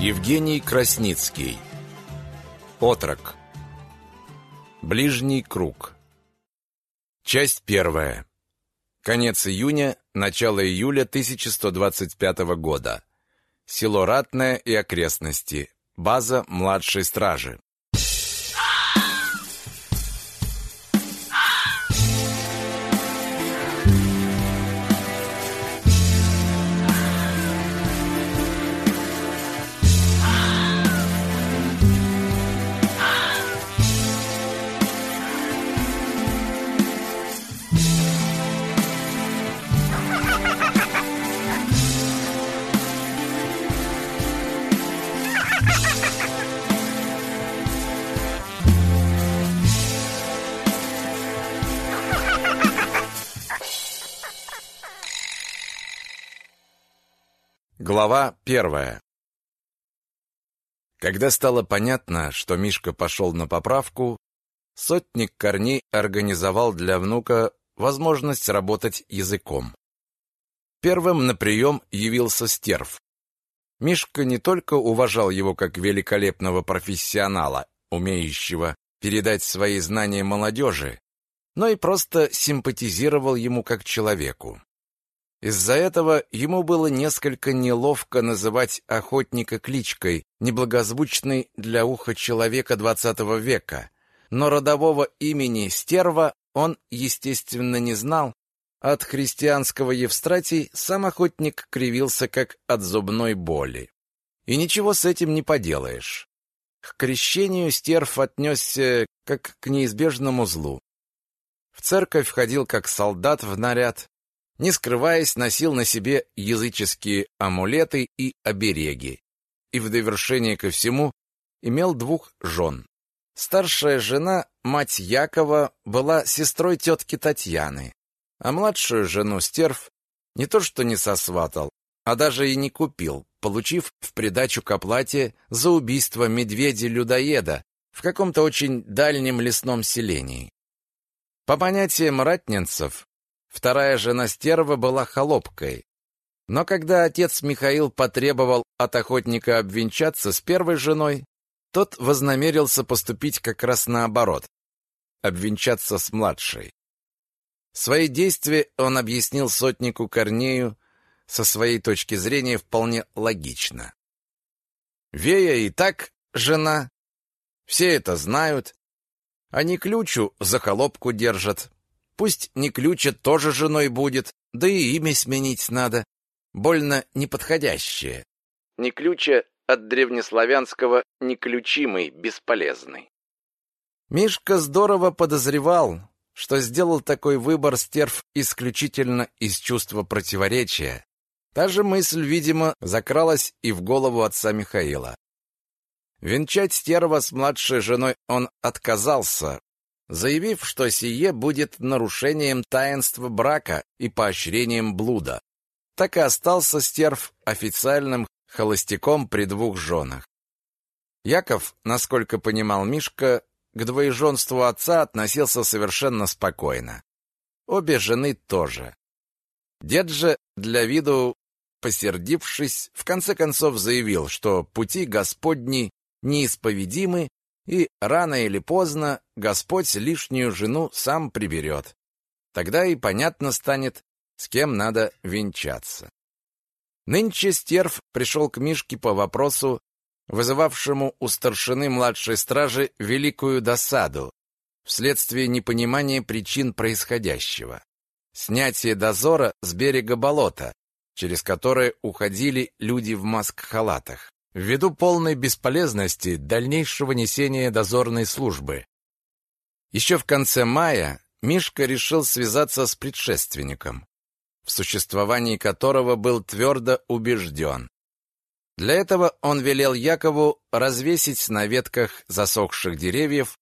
Евгений Красницкий Отрок Ближний круг Часть первая Конец июня, начало июля 1125 года. Село Ратное и окрестности. База младшей стражи. Глава первая Когда стало понятно, что Мишка пошел на поправку, сотник Корней организовал для внука возможность работать языком. Первым на прием явился стерв. Мишка не только уважал его как великолепного профессионала, умеющего передать свои знания молодежи, но и просто симпатизировал ему как человеку. Из-за этого ему было несколько неловко называть охотника кличкой, неблагозвучной для уха человека XX века. Но родового имени Стерва он, естественно, не знал. От христианского Евстратий сам охотник кривился, как от зубной боли. И ничего с этим не поделаешь. К крещению Стерв отнесся как к неизбежному злу. В церковь входил как солдат в наряд, не скрываясь, носил на себе языческие амулеты и обереги. И в довершение ко всему имел двух жен. Старшая жена, мать Якова, была сестрой тетки Татьяны, а младшую жену Стерв не то что не сосватал, а даже и не купил, получив в придачу к оплате за убийство медведя-людоеда в каком-то очень дальнем лесном селении. По понятиям ратнинцев, Вторая жена стерва была холопкой. Но когда отец Михаил потребовал от охотника обвенчаться с первой женой, тот вознамерился поступить как раз наоборот – обвенчаться с младшей. Свои действия он объяснил сотнику Корнею со своей точки зрения вполне логично. Вея и так жена, все это знают, они ключу за холопку держат, Пусть не ключа тоже женой будет, да и имя сменить надо. Больно неподходящее. Не ключа от древнеславянского «неключимый», «бесполезный». Мишка здорово подозревал, что сделал такой выбор стерв исключительно из чувства противоречия. Та же мысль, видимо, закралась и в голову отца Михаила. Венчать стерва с младшей женой он отказался, заявив, что сие будет нарушением таинства брака и поощрением блуда. Так и остался стерв официальным холостяком при двух женах. Яков, насколько понимал Мишка, к двоеженству отца относился совершенно спокойно. Обе жены тоже. Дед же, для виду посердившись, в конце концов заявил, что пути Господни неисповедимы и рано или поздно Господь лишнюю жену сам приберет. Тогда и понятно станет, с кем надо венчаться. Нынче Стерв пришел к Мишке по вопросу, вызывавшему у старшины младшей стражи великую досаду вследствие непонимания причин происходящего. Снятие дозора с берега болота, через которое уходили люди в маск-халатах ввиду полной бесполезности дальнейшего несения дозорной службы. Еще в конце мая Мишка решил связаться с предшественником, в существовании которого был твердо убежден. Для этого он велел Якову развесить на ветках засохших деревьев,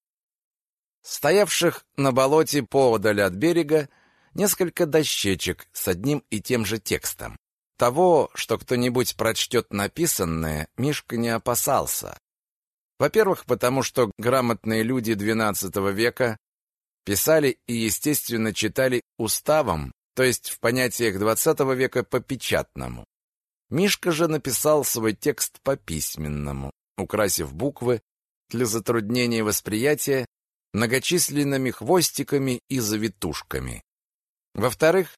стоявших на болоте поодаль от берега, несколько дощечек с одним и тем же текстом. Того, что кто-нибудь прочтет написанное, Мишка не опасался. Во-первых, потому что грамотные люди XII века писали и, естественно, читали уставом, то есть в понятиях XX века по печатному. Мишка же написал свой текст по письменному, украсив буквы для затруднения восприятия многочисленными хвостиками и завитушками. Во-вторых,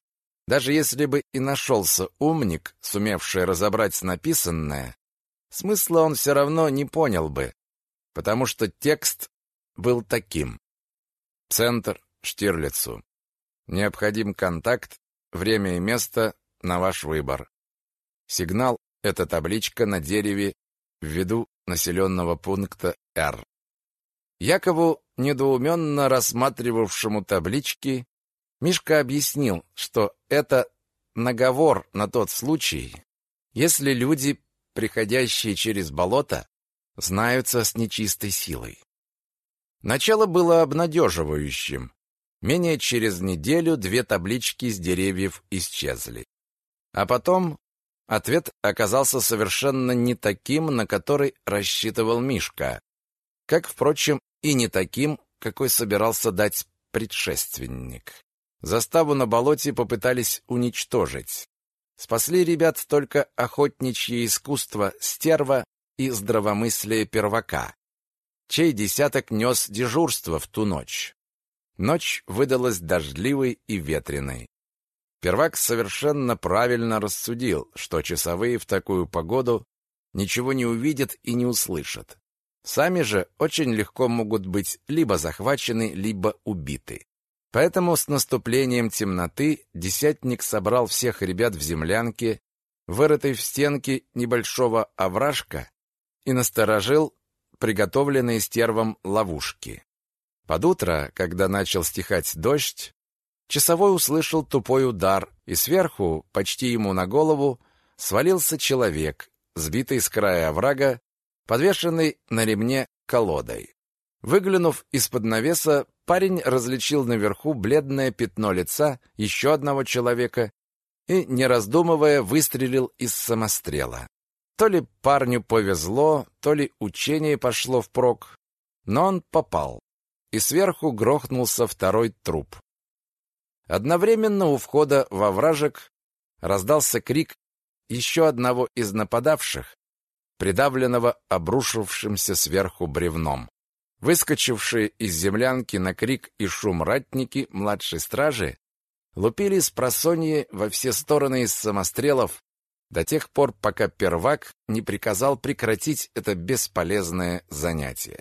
даже если бы и нашелся умник, сумевший разобрать написанное, смысла он все равно не понял бы, потому что текст был таким. Центр Штирлицу. Необходим контакт, время и место на ваш выбор. Сигнал — это табличка на дереве в виду населенного пункта Р. Якову, недоуменно рассматривавшему таблички, Мишка объяснил, что это наговор на тот случай, если люди, приходящие через болото, знаются с нечистой силой. Начало было обнадеживающим. Менее через неделю две таблички с деревьев исчезли. А потом ответ оказался совершенно не таким, на который рассчитывал Мишка, как, впрочем, и не таким, какой собирался дать предшественник. Заставу на болоте попытались уничтожить. Спасли ребят только охотничье искусство стерва и здравомыслие первака, чей десяток нес дежурство в ту ночь. Ночь выдалась дождливой и ветреной. Первак совершенно правильно рассудил, что часовые в такую погоду ничего не увидят и не услышат. Сами же очень легко могут быть либо захвачены, либо убиты. Поэтому с наступлением темноты десятник собрал всех ребят в землянке, вырытой в стенке небольшого овражка, и насторожил приготовленные стервом ловушки. Под утро, когда начал стихать дождь, часовой услышал тупой удар, и сверху, почти ему на голову, свалился человек, сбитый с края оврага, подвешенный на ремне колодой. Выглянув из-под навеса, парень различил наверху бледное пятно лица еще одного человека и, не раздумывая, выстрелил из самострела. То ли парню повезло, то ли учение пошло впрок, но он попал, и сверху грохнулся второй труп. Одновременно у входа во вражек раздался крик еще одного из нападавших, придавленного обрушившимся сверху бревном. Выскочившие из землянки на крик и шум ратники младшей стражи лупили с просонья во все стороны из самострелов до тех пор, пока первак не приказал прекратить это бесполезное занятие.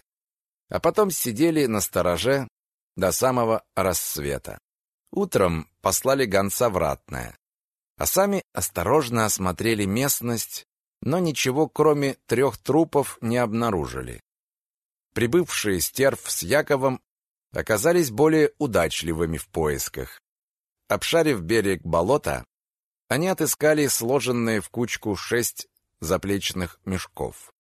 А потом сидели на стороже до самого рассвета. Утром послали гонца в ратное, а сами осторожно осмотрели местность, но ничего кроме трех трупов не обнаружили. Прибывшие стерв с Яковом оказались более удачливыми в поисках. Обшарив берег болота, они отыскали сложенные в кучку шесть заплечных мешков.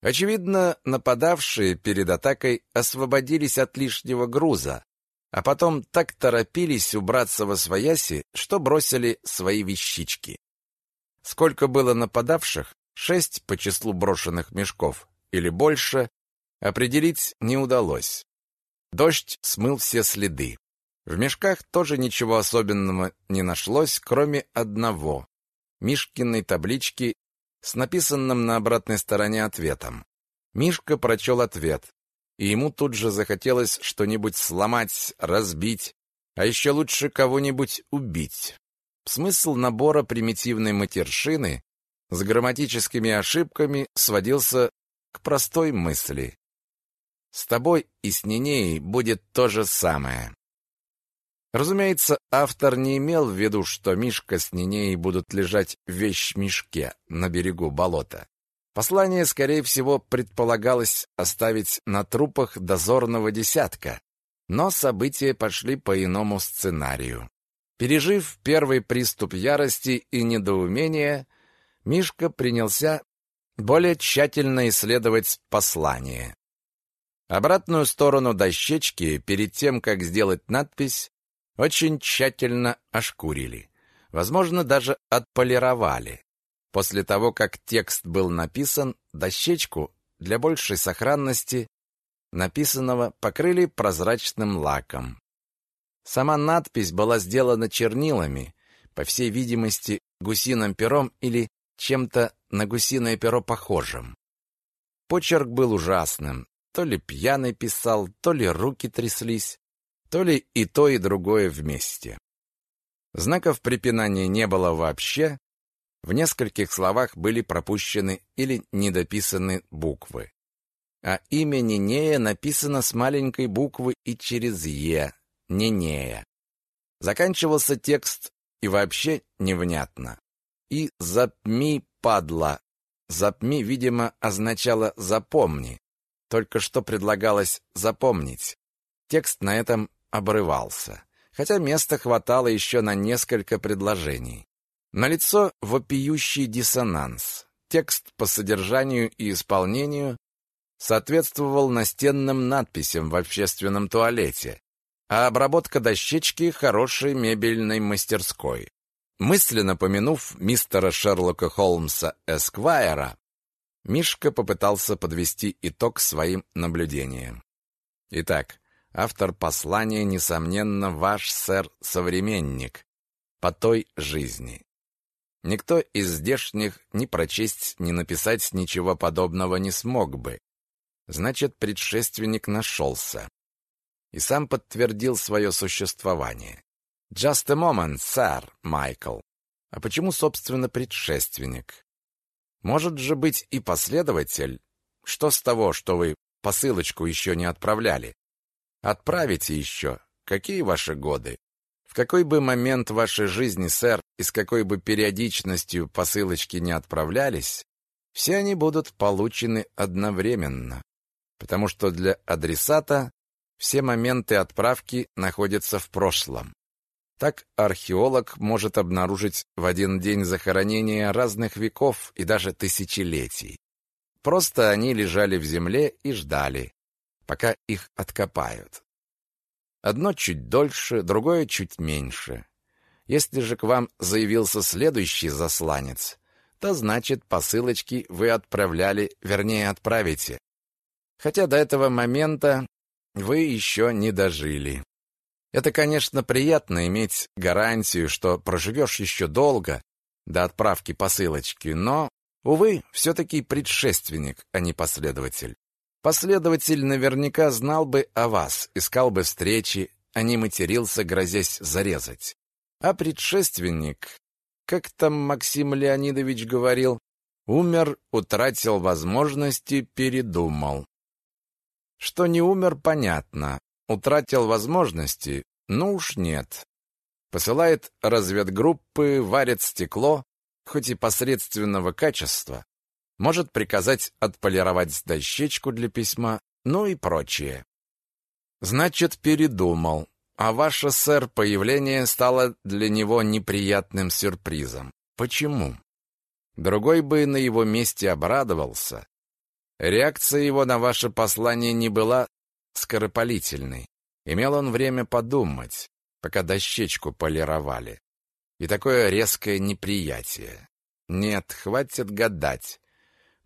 Очевидно, нападавшие перед атакой освободились от лишнего груза, а потом так торопились убраться во свояси, что бросили свои вещички. Сколько было нападавших, шесть по числу брошенных мешков или больше, определить не удалось. Дождь смыл все следы. В мешках тоже ничего особенного не нашлось, кроме одного — Мишкиной таблички с написанным на обратной стороне ответом. Мишка прочел ответ, и ему тут же захотелось что-нибудь сломать, разбить, а еще лучше кого-нибудь убить. Смысл набора примитивной матершины с грамматическими ошибками сводился к простой мысли. С тобой и с Нинеей будет то же самое. Разумеется, автор не имел в виду, что Мишка с Нинеей будут лежать в вещмешке на берегу болота. Послание, скорее всего, предполагалось оставить на трупах дозорного десятка, но события пошли по иному сценарию. Пережив первый приступ ярости и недоумения, Мишка принялся более тщательно исследовать послание. Обратную сторону дощечки, перед тем, как сделать надпись, очень тщательно ошкурили. Возможно, даже отполировали. После того, как текст был написан, дощечку для большей сохранности написанного покрыли прозрачным лаком. Сама надпись была сделана чернилами, по всей видимости, гусиным пером или чем-то на гусиное перо похожим. Почерк был ужасным. То ли пьяный писал, то ли руки тряслись, то ли и то, и другое вместе. Знаков препинания не было вообще, в нескольких словах были пропущены или недописаны буквы. А имя Нинея написано с маленькой буквы и через «е» — Нинея. Заканчивался текст и вообще невнятно. И «запми, падла». «Запми», видимо, означало «запомни». Только что предлагалось «запомнить». Текст на этом обрывался, хотя места хватало еще на несколько предложений. Налицо вопиющий диссонанс. Текст по содержанию и исполнению соответствовал настенным надписям в общественном туалете, а обработка дощечки хорошей мебельной мастерской. Мысленно помянув мистера Шерлока Холмса Эсквайра, Мишка попытался подвести итог своим наблюдениям. Итак, автор послания, несомненно, ваш сэр-современник по той жизни. Никто из здешних ни прочесть, ни написать ничего подобного не смог бы. Значит, предшественник нашелся. И сам подтвердил свое существование. «Just a moment, сэр, Майкл». А почему, собственно, предшественник? Может же быть и последователь? Что с того, что вы посылочку еще не отправляли? Отправите еще. Какие ваши годы? В какой бы момент вашей жизни, сэр, и с какой бы периодичностью посылочки не отправлялись, все они будут получены одновременно, потому что для адресата все моменты отправки находятся в прошлом. Так археолог может обнаружить в один день захоронения разных веков и даже тысячелетий. Просто они лежали в земле и ждали, пока их откопают. Одно чуть дольше, другое чуть меньше. Если же к вам заявился следующий засланец, то значит посылочки вы отправляли, вернее отправите. Хотя до этого момента вы еще не дожили. Это, конечно, приятно иметь гарантию, что проживешь еще долго до отправки посылочки, но, увы, все-таки предшественник, а не последователь. Последователь наверняка знал бы о вас, искал бы встречи, а не матерился, грозясь зарезать. А предшественник, как там Максим Леонидович говорил, умер, утратил возможности, передумал. Что не умер, понятно. Утратил возможности, ну уж нет. Посылает разведгруппы, варит стекло, хоть и посредственного качества, может приказать отполировать дощечку для письма, ну и прочее. Значит, передумал, а ваше, сэр, появление стало для него неприятным сюрпризом. Почему? Другой бы на его месте обрадовался. Реакция его на ваше послание не была скоропалительной. Имел он время подумать, пока дощечку полировали. И такое резкое неприятие. Нет, хватит гадать.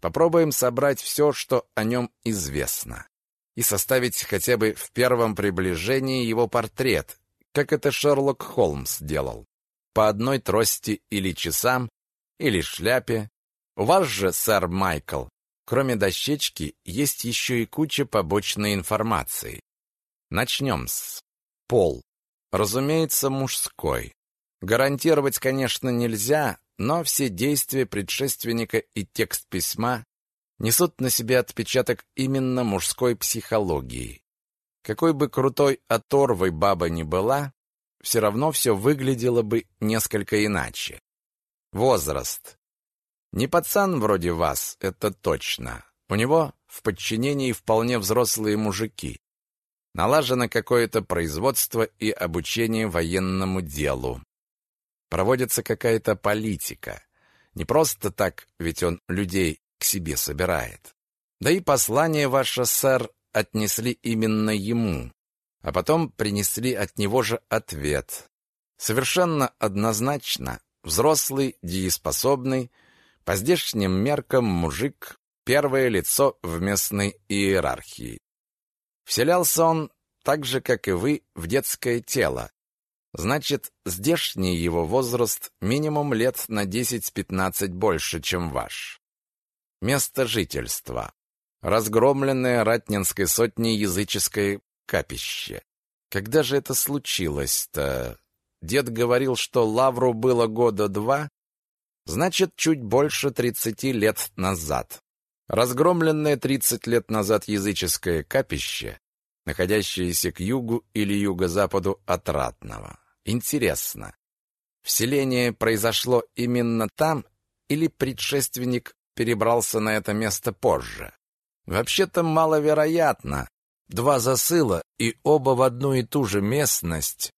Попробуем собрать все, что о нем известно, и составить хотя бы в первом приближении его портрет, как это Шерлок Холмс делал. По одной трости или часам, или шляпе. У вас же, сэр Майкл, кроме дощечки, есть еще и куча побочной информации. Начнем с пол. Разумеется, мужской. Гарантировать, конечно, нельзя, но все действия предшественника и текст письма несут на себе отпечаток именно мужской психологии. Какой бы крутой оторвой баба ни была, все равно все выглядело бы несколько иначе. Возраст. Не пацан вроде вас, это точно. У него в подчинении вполне взрослые мужики. Налажено какое-то производство и обучение военному делу проводится какая-то политика. Не просто так, ведь он людей к себе собирает. Да и послание ваше, сэр, отнесли именно ему, а потом принесли от него же ответ. Совершенно однозначно, взрослый, дееспособный, по здешним меркам мужик, первое лицо в местной иерархии. Вселялся он так же, как и вы, в детское тело, Значит, здешний его возраст минимум лет на 10-15 больше, чем ваш. Место жительства. Разгромленное Ратнинской сотней языческое капище. Когда же это случилось-то? Дед говорил, что Лавру было года два, значит, чуть больше 30 лет назад. Разгромленное 30 лет назад языческое капище, находящееся к югу или юго-западу от Ратного. Интересно, вселение произошло именно там или предшественник перебрался на это место позже? Вообще-то маловероятно. Два засыла и оба в одну и ту же местность.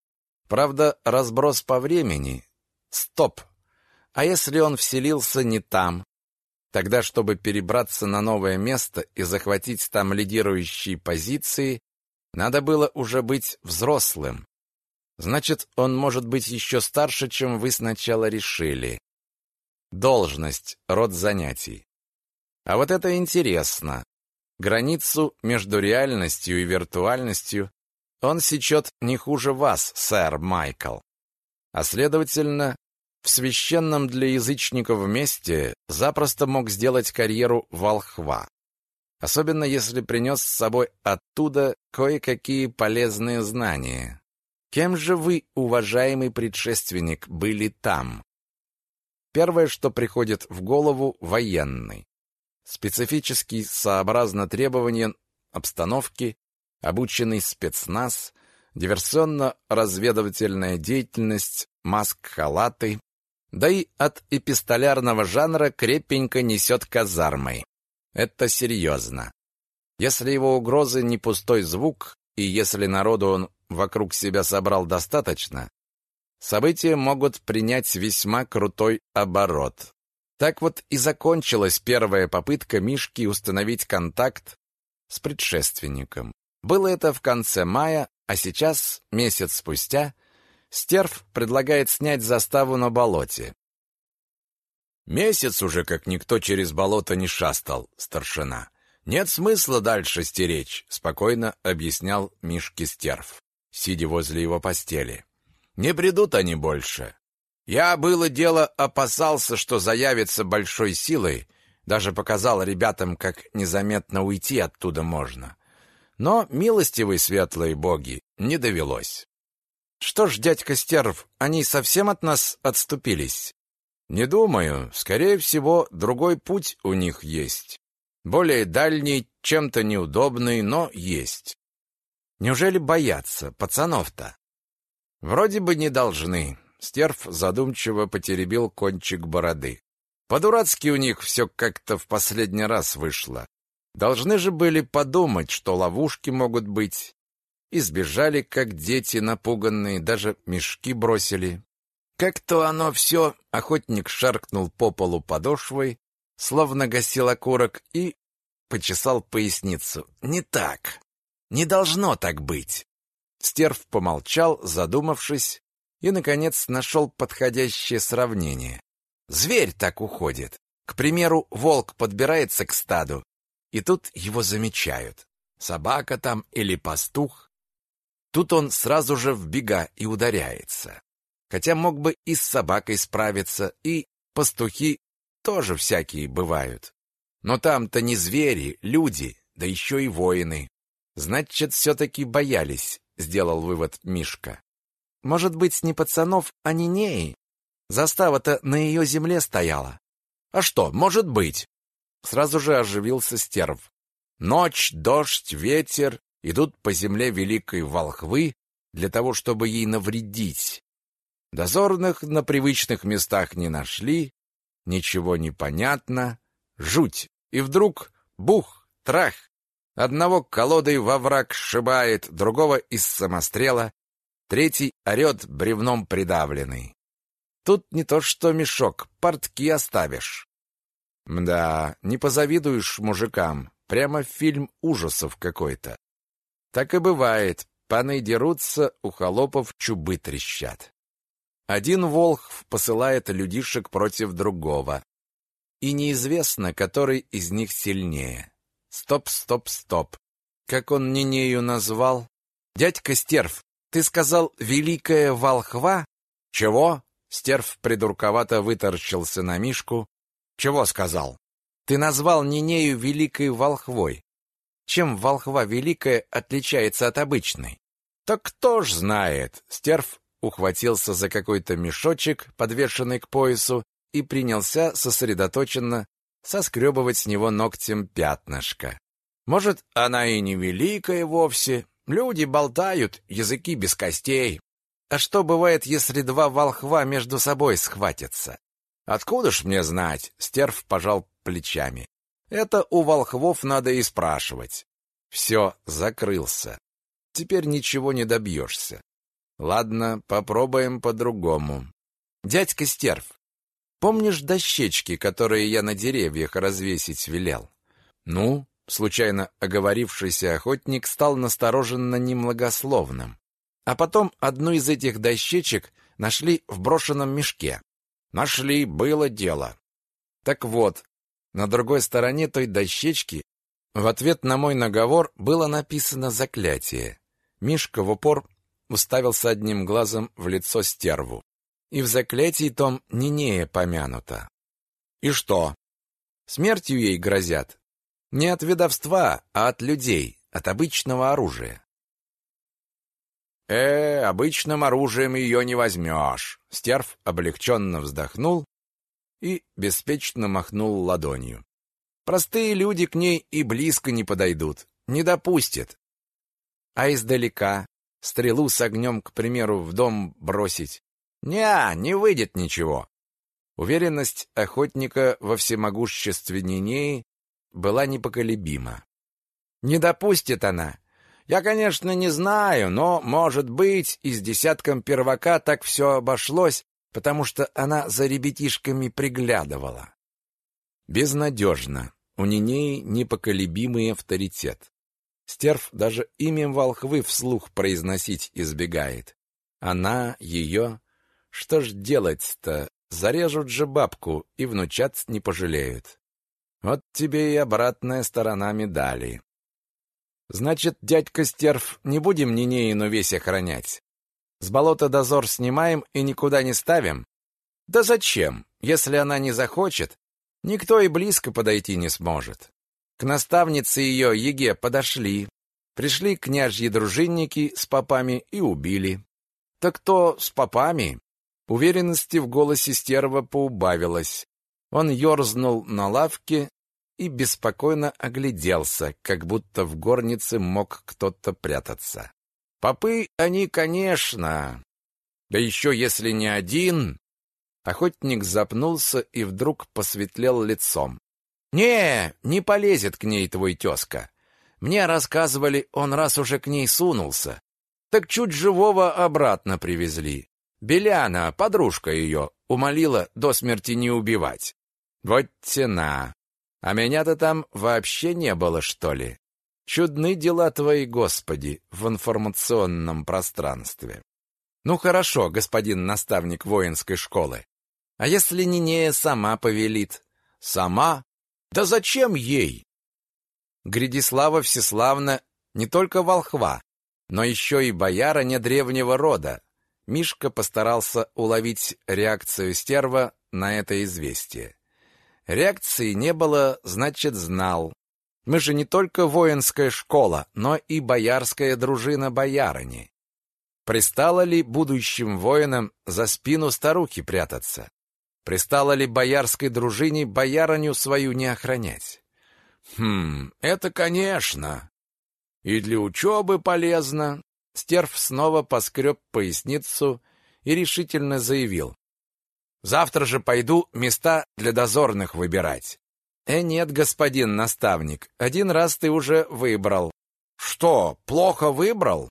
Правда, разброс по времени. Стоп. А если он вселился не там? Тогда, чтобы перебраться на новое место и захватить там лидирующие позиции, надо было уже быть взрослым. Значит, он может быть еще старше, чем вы сначала решили. Должность, род занятий. А вот это интересно. Границу между реальностью и виртуальностью он сечет не хуже вас, сэр Майкл. А следовательно, в священном для язычников месте запросто мог сделать карьеру волхва. Особенно если принес с собой оттуда кое-какие полезные знания. Кем же вы, уважаемый предшественник, были там? Первое, что приходит в голову, военный. Специфический, сообразно требованиям обстановки, обученный спецназ, диверсионно-разведывательная деятельность, маск-халаты, да и от эпистолярного жанра крепенько несет казармой. Это серьезно. Если его угрозы не пустой звук, и если народу он вокруг себя собрал достаточно, события могут принять весьма крутой оборот. Так вот и закончилась первая попытка Мишки установить контакт с предшественником. Было это в конце мая, а сейчас, месяц спустя, Стерв предлагает снять заставу на болоте. «Месяц уже, как никто через болото не шастал, старшина. Нет смысла дальше стеречь», — спокойно объяснял Мишке Стерв сидя возле его постели. «Не придут они больше. Я, было дело, опасался, что заявится большой силой, даже показал ребятам, как незаметно уйти оттуда можно. Но, милостивые светлые боги, не довелось. Что ж, дядька Стерв, они совсем от нас отступились? Не думаю. Скорее всего, другой путь у них есть. Более дальний, чем-то неудобный, но есть. Неужели боятся пацанов-то? Вроде бы не должны. Стерв задумчиво потеребил кончик бороды. По-дурацки у них все как-то в последний раз вышло. Должны же были подумать, что ловушки могут быть. Избежали, как дети напуганные, даже мешки бросили. Как-то оно все, охотник шаркнул по полу подошвой, словно гасил окурок и почесал поясницу. Не так. Не должно так быть. Стерв помолчал, задумавшись, и, наконец, нашел подходящее сравнение. Зверь так уходит. К примеру, волк подбирается к стаду, и тут его замечают. Собака там или пастух. Тут он сразу же в бега и ударяется. Хотя мог бы и с собакой справиться, и пастухи тоже всякие бывают. Но там-то не звери, люди, да еще и воины. Значит, все-таки боялись, сделал вывод Мишка. Может быть, не пацанов, а Нинеи? Застава-то на ее земле стояла. А что, может быть? Сразу же оживился стерв. Ночь, дождь, ветер идут по земле великой волхвы для того, чтобы ей навредить. Дозорных на привычных местах не нашли, ничего не понятно, жуть. И вдруг бух, трах, Одного колодой во враг сшибает, другого из самострела, третий орет бревном придавленный. Тут не то что мешок, портки оставишь. Мда, не позавидуешь мужикам, прямо фильм ужасов какой-то. Так и бывает, паны дерутся, у холопов чубы трещат. Один волхв посылает людишек против другого, и неизвестно, который из них сильнее. Стоп, стоп, стоп. Как он Нинею назвал? Дядька Стерв, Ты сказал «великая волхва»? Чего? Стерв придурковато выторщился на Мишку. Чего сказал? Ты назвал Нинею великой волхвой. Чем волхва великая отличается от обычной? Так кто ж знает? Стерв ухватился за какой-то мешочек, подвешенный к поясу, и принялся сосредоточенно соскребывать с него ногтем пятнышко. Может, она и не великая вовсе. Люди болтают, языки без костей. А что бывает, если два волхва между собой схватятся? Откуда ж мне знать? Стерв пожал плечами. Это у волхвов надо и спрашивать. Все, закрылся. Теперь ничего не добьешься. Ладно, попробуем по-другому. Дядька Стерв, помнишь дощечки, которые я на деревьях развесить велел? Ну, случайно оговорившийся охотник стал настороженно немногословным. А потом одну из этих дощечек нашли в брошенном мешке. Нашли, было дело. Так вот, на другой стороне той дощечки в ответ на мой наговор было написано заклятие. Мишка в упор уставился одним глазом в лицо стерву. И в заклятии том Нинея помянута. И что? Смертью ей грозят. Не от ведовства, а от людей, от обычного оружия. «Э, обычным оружием ее не возьмешь!» Стерв облегченно вздохнул и беспечно махнул ладонью. «Простые люди к ней и близко не подойдут, не допустят. А издалека стрелу с огнем, к примеру, в дом бросить? Не, не выйдет ничего». Уверенность охотника во всемогуществе Нинеи была непоколебима. «Не допустит она!» Я, конечно, не знаю, но, может быть, и с десятком первака так все обошлось, потому что она за ребятишками приглядывала. Безнадежно. У Нинеи непоколебимый авторитет. Стерв даже имя волхвы вслух произносить избегает. Она, ее... Что ж делать-то? Зарежут же бабку и внучат не пожалеют. Вот тебе и обратная сторона медали. Значит, дядька Стерв, не будем Нинеину весь охранять. С болота дозор снимаем и никуда не ставим? Да зачем? Если она не захочет, никто и близко подойти не сможет. К наставнице ее, Еге, подошли. Пришли княжьи дружинники с попами и убили. Так кто с попами? Уверенности в голосе стерва поубавилось. Он ерзнул на лавке и беспокойно огляделся, как будто в горнице мог кто-то прятаться. Попы они, конечно. Да еще если не один. Охотник запнулся и вдруг посветлел лицом. Не, не полезет к ней твой тезка. Мне рассказывали, он раз уже к ней сунулся. Так чуть живого обратно привезли. Беляна, подружка ее, умолила до смерти не убивать. Вот тена. А меня-то там вообще не было, что ли? Чудны дела твои, Господи, в информационном пространстве. Ну хорошо, господин наставник воинской школы. А если Нинея сама повелит? Сама? Да зачем ей? Гридислава Всеславна не только волхва, но еще и боярыня древнего рода. Мишка постарался уловить реакцию стерва на это известие. Реакции не было, значит, знал. Мы же не только воинская школа, но и боярская дружина боярыни. Пристало ли будущим воинам за спину старухи прятаться? Пристало ли боярской дружине боярыню свою не охранять? Хм, это, конечно. И для учебы полезно. Стерв снова поскреб поясницу и решительно заявил. Завтра же пойду места для дозорных выбирать. Э, нет, господин наставник, один раз ты уже выбрал. Что, плохо выбрал?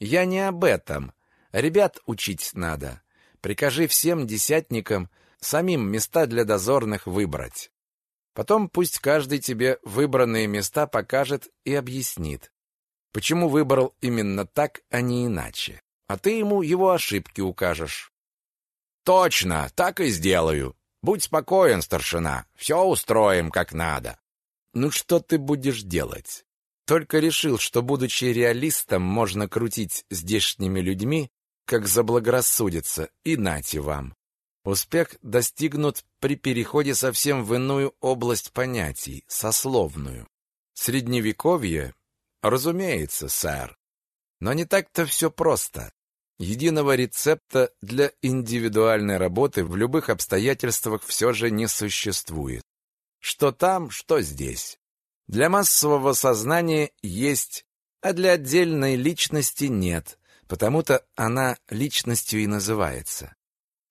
Я не об этом. Ребят учить надо. Прикажи всем десятникам самим места для дозорных выбрать. Потом пусть каждый тебе выбранные места покажет и объяснит, почему выбрал именно так, а не иначе. А ты ему его ошибки укажешь. Точно, так и сделаю. Будь спокоен, старшина. Все устроим как надо. Ну что ты будешь делать? только решил, что, будучи реалистом, можно крутить здешними людьми, как заблагорассудится, и нате вам. Успех достигнут при переходе совсем в иную область понятий, сословную. Средневековье, разумеется, сэр. Но не так-то все просто. Единого рецепта для индивидуальной работы в любых обстоятельствах все же не существует. Что там, что здесь. Для массового сознания есть, а для отдельной личности нет, потому-то она личностью и называется.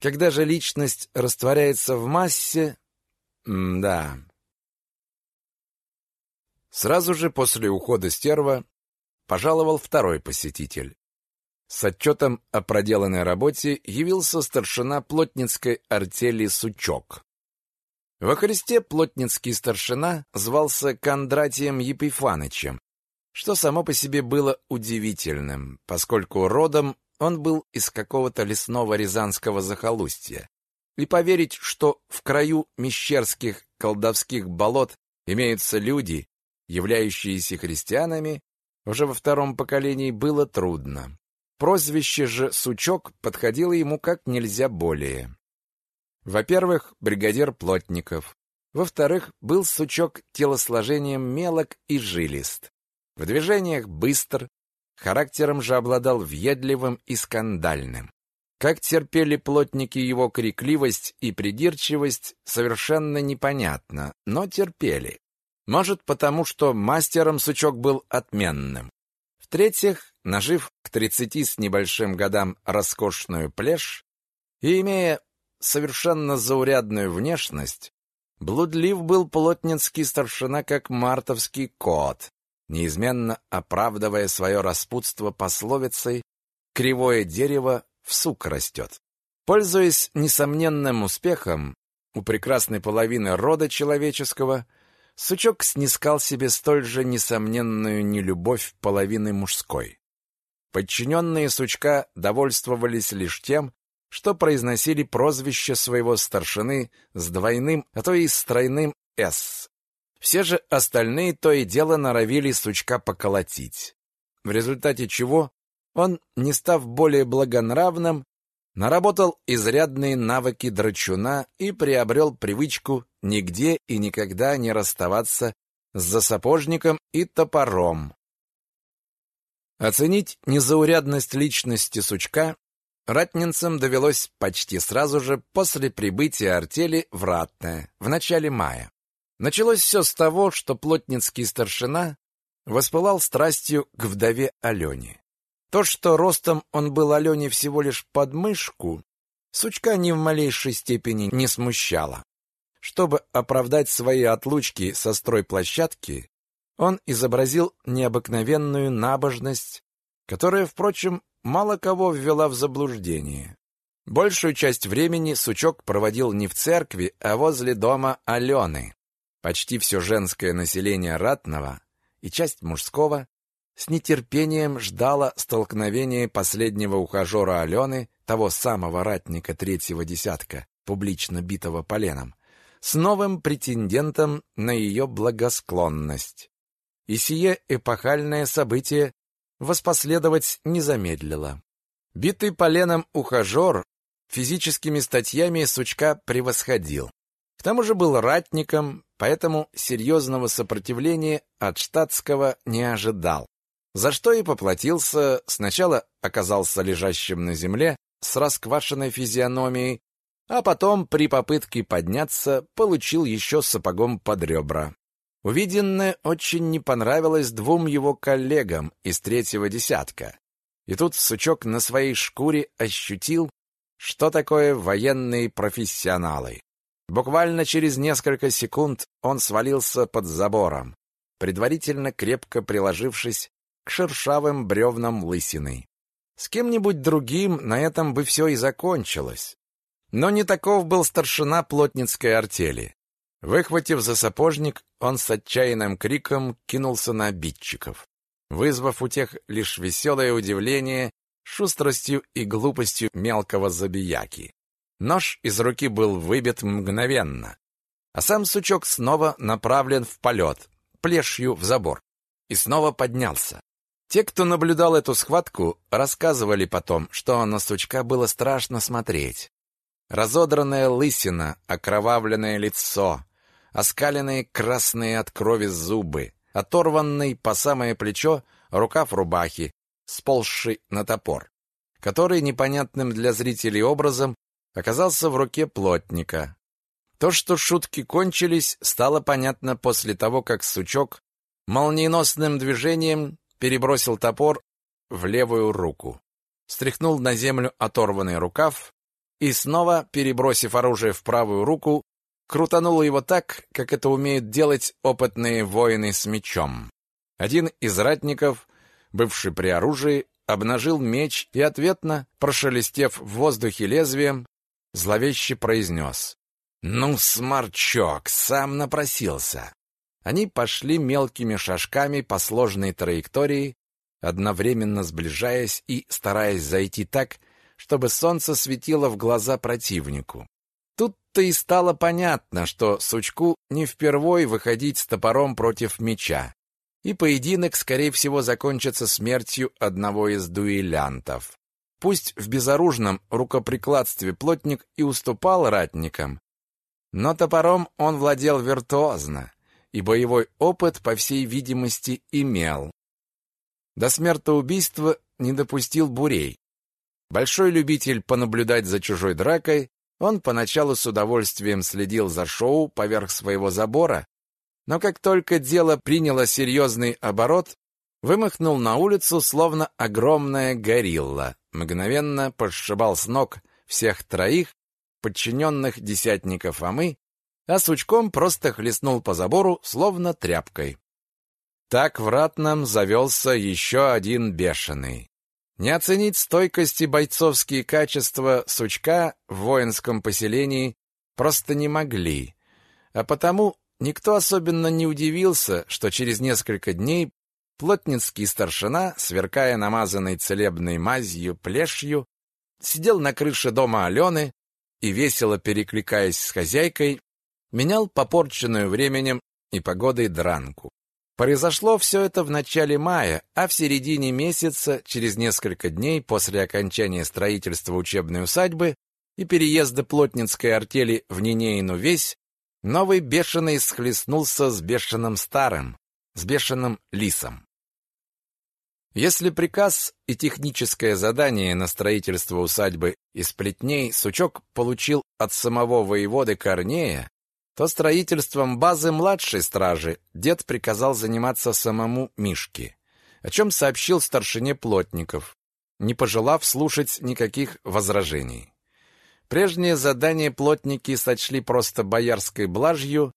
Когда же личность растворяется в массе, да. Сразу же после ухода стерва пожаловал второй посетитель. С отчетом о проделанной работе явился старшина плотницкой артели Сучок. Во Христе плотницкий старшина звался Кондратием Епифанычем, что само по себе было удивительным, поскольку родом он был из какого-то лесного рязанского захолустья. И поверить, что в краю мещерских колдовских болот имеются люди, являющиеся христианами, уже во втором поколении было трудно. Прозвище же «Сучок» подходило ему как нельзя более. Во-первых, бригадир плотников. Во-вторых, был Сучок телосложением мелок и жилист. В движениях быстр, характером же обладал въедливым и скандальным. Как терпели плотники его крикливость и придирчивость, совершенно непонятно, но терпели. Может, потому что мастером Сучок был отменным. В-третьих, нажив к тридцати с небольшим годам роскошную плешь и имея совершенно заурядную внешность, блудлив был плотницкий старшина как мартовский кот, неизменно оправдывая свое распутство пословицей «кривое дерево в сук растет». Пользуясь несомненным успехом у прекрасной половины рода человеческого, Сучок снискал себе столь же несомненную нелюбовь половины мужской. Подчиненные Сучка довольствовались лишь тем, что произносили прозвище своего старшины с двойным, а то и с тройным «С». Все же остальные то и дело норовили Сучка поколотить. В результате чего он, не став более благонравным, наработал изрядные навыки драчуна и приобрел привычку нигде и никогда не расставаться с засапожником и топором. Оценить незаурядность личности Сучка ратнинцам довелось почти сразу же после прибытия артели в Ратное, в начале мая. Началось все с того, что плотницкий старшина воспылал страстью к вдове Алене. То, что ростом он был Алене всего лишь под мышку, Сучка ни в малейшей степени не смущало. Чтобы оправдать свои отлучки со стройплощадки, он изобразил необыкновенную набожность, которая, впрочем, мало кого ввела в заблуждение. Большую часть времени Сучок проводил не в церкви, а возле дома Алены. Почти все женское население Ратного и часть мужского с нетерпением ждала столкновения последнего ухажера Алены, того самого ратника третьего десятка, публично битого поленом, с новым претендентом на ее благосклонность. И сие эпохальное событие воспоследовать не замедлило. Битый поленом ухажер физическими статьями Сучка превосходил. К тому же был ратником, поэтому серьезного сопротивления от штатского не ожидал. За что и поплатился, сначала оказался лежащим на земле с расквашенной физиономией, а потом при попытке подняться получил еще сапогом под ребра. Увиденное очень не понравилось двум его коллегам из третьего десятка. И тут Сучок на своей шкуре ощутил, что такое военные профессионалы. Буквально через несколько секунд он свалился под забором, предварительно крепко приложившись к шершавым бревнам лысиной. С кем-нибудь другим на этом бы все и закончилось. Но не таков был старшина плотницкой артели. Выхватив за сапожник, он с отчаянным криком кинулся на обидчиков, вызвав у тех лишь веселое удивление шустростью и глупостью мелкого забияки. Нож из руки был выбит мгновенно, а сам сучок снова направлен в полет, плешью в забор. и снова поднялся. Те, кто наблюдал эту схватку, рассказывали потом, что на сучка было страшно смотреть. Разодранная лысина, окровавленное лицо, оскаленные красные от крови зубы, оторванный по самое плечо рукав рубахи, сползший на топор, который непонятным для зрителей образом оказался в руке плотника. То, что шутки кончились, стало понятно после того, как сучок молниеносным движением перебросил топор в левую руку, стряхнул на землю оторванный рукав и снова, перебросив оружие в правую руку, крутанул его так, как это умеют делать опытные воины с мечом. Один из ратников, бывший при оружии, обнажил меч и ответно, прошелестев в воздухе лезвием, зловеще произнес «Ну, сморчок, сам напросился!» Они пошли мелкими шажками по сложной траектории, одновременно сближаясь и стараясь зайти так, чтобы солнце светило в глаза противнику. Тут-то и стало понятно, что Сучку не впервой выходить с топором против меча, и поединок, скорее всего, закончится смертью одного из дуэлянтов. Пусть в безоружном рукоприкладстве плотник и уступал ратникам, но топором он владел виртуозно, и боевой опыт, по всей видимости, имел. До смертоубийства не допустил бурей. Большой любитель понаблюдать за чужой дракой, он поначалу с удовольствием следил за шоу поверх своего забора, но как только дело приняло серьезный оборот, вымахнул на улицу, словно огромная горилла, мгновенно подшибал с ног всех троих подчиненных десятников Амы а сучком просто хлестнул по забору, словно тряпкой. Так в ратном завелся еще один бешеный. Не оценить стойкости бойцовские качества сучка в воинском поселении просто не могли, а потому никто особенно не удивился, что через несколько дней плотницкий старшина, сверкая намазанной целебной мазью плешью, сидел на крыше дома Алены и, весело перекликаясь с хозяйкой, менял попорченную временем и погодой дранку. Произошло все это в начале мая, а в середине месяца, через несколько дней после окончания строительства учебной усадьбы и переезда плотницкой артели в Нинеину весь, новый бешеный схлестнулся с бешеным старым, с бешеным лисом. Если приказ и техническое задание на строительство усадьбы из плетней Сучок получил от самого воеводы Корнея, то строительством базы младшей стражи дед приказал заниматься самому Мишке, о чем сообщил старшине плотников, не пожелав слушать никаких возражений. Прежнее задание плотники сочли просто боярской блажью,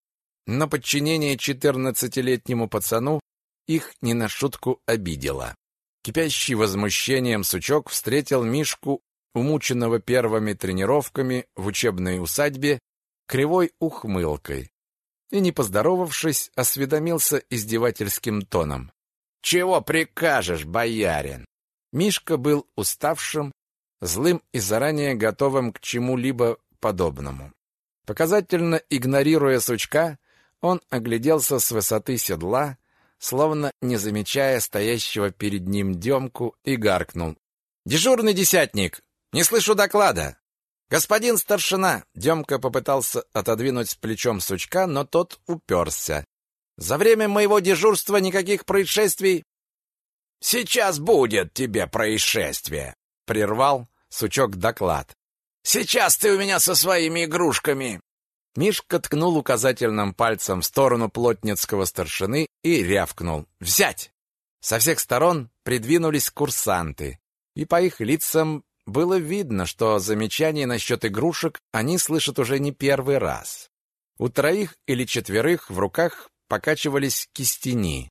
но подчинение четырнадцатилетнему пацану их не на шутку обидело. Кипящий возмущением сучок встретил Мишку, умученного первыми тренировками в учебной усадьбе, кривой ухмылкой и, не поздоровавшись, осведомился издевательским тоном. «Чего прикажешь, боярин?» Мишка был уставшим, злым и заранее готовым к чему-либо подобному. Показательно игнорируя сучка, он огляделся с высоты седла, словно не замечая стоящего перед ним Демку, и гаркнул. «Дежурный десятник! Не слышу доклада!» «Господин старшина!» Демка попытался отодвинуть плечом сучка, но тот уперся. «За время моего дежурства никаких происшествий...» «Сейчас будет тебе происшествие!» — прервал сучок доклад. «Сейчас ты у меня со своими игрушками!» Мишка ткнул указательным пальцем в сторону плотницкого старшины и рявкнул. «Взять!» Со всех сторон придвинулись курсанты, и по их лицам было видно, что замечания насчет игрушек они слышат уже не первый раз. У троих или четверых в руках покачивались кистени.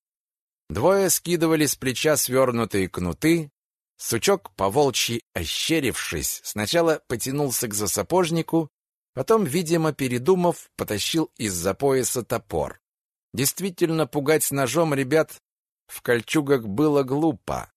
Двое скидывали с плеча свернутые кнуты. Сучок, поволчьи ощерившись, сначала потянулся к засапожнику, потом, видимо, передумав, потащил из-за пояса топор. Действительно, пугать ножом ребят в кольчугах было глупо.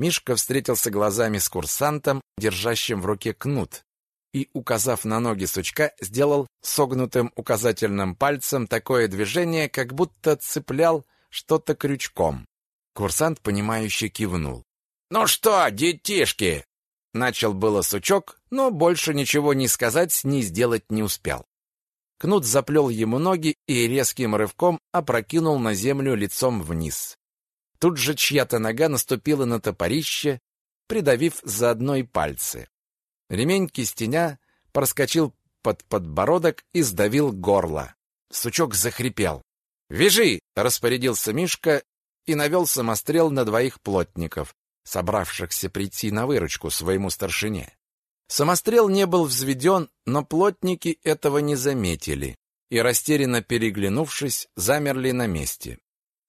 Мишка встретился глазами с курсантом, держащим в руке кнут, и, указав на ноги сучка, сделал согнутым указательным пальцем такое движение, как будто цеплял что-то крючком. Курсант, понимающе кивнул. «Ну что, детишки?» Начал было сучок, но больше ничего ни сказать, ни сделать не успел. Кнут заплел ему ноги и резким рывком опрокинул на землю лицом вниз. Тут же чья-то нога наступила на топорище, придавив заодно и пальцы. Ремень кистеня проскочил под подбородок и сдавил горло. Сучок захрипел. «Вяжи!» — распорядился Мишка и навел самострел на двоих плотников, собравшихся прийти на выручку своему старшине. Самострел не был взведен, но плотники этого не заметили и, растерянно переглянувшись, замерли на месте.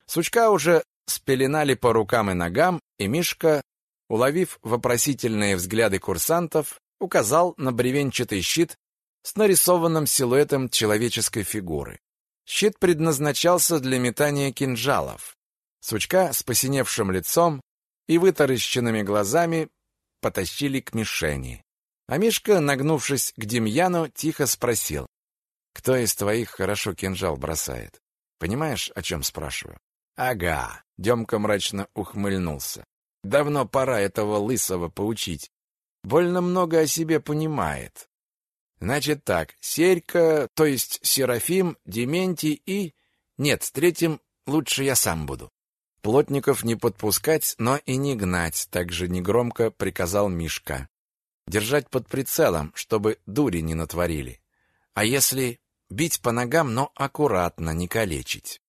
Сучка уже спеленали по рукам и ногам, и Мишка, уловив вопросительные взгляды курсантов, указал на бревенчатый щит с нарисованным силуэтом человеческой фигуры. Щит предназначался для метания кинжалов. Сучка с посиневшим лицом и вытаращенными глазами потащили к мишени. А Мишка, нагнувшись к Демьяну, тихо спросил. «Кто из твоих хорошо кинжал бросает? Понимаешь, о чем спрашиваю?» «Ага», — Демка мрачно ухмыльнулся. «Давно пора этого лысого поучить. Больно много о себе понимает. Значит так, Серька, то есть Серафим, Дементий и... Нет, с третьим лучше я сам буду. Плотников не подпускать, но и не гнать, также негромко приказал Мишка. Держать под прицелом, чтобы дури не натворили. А если бить по ногам, но аккуратно, не калечить.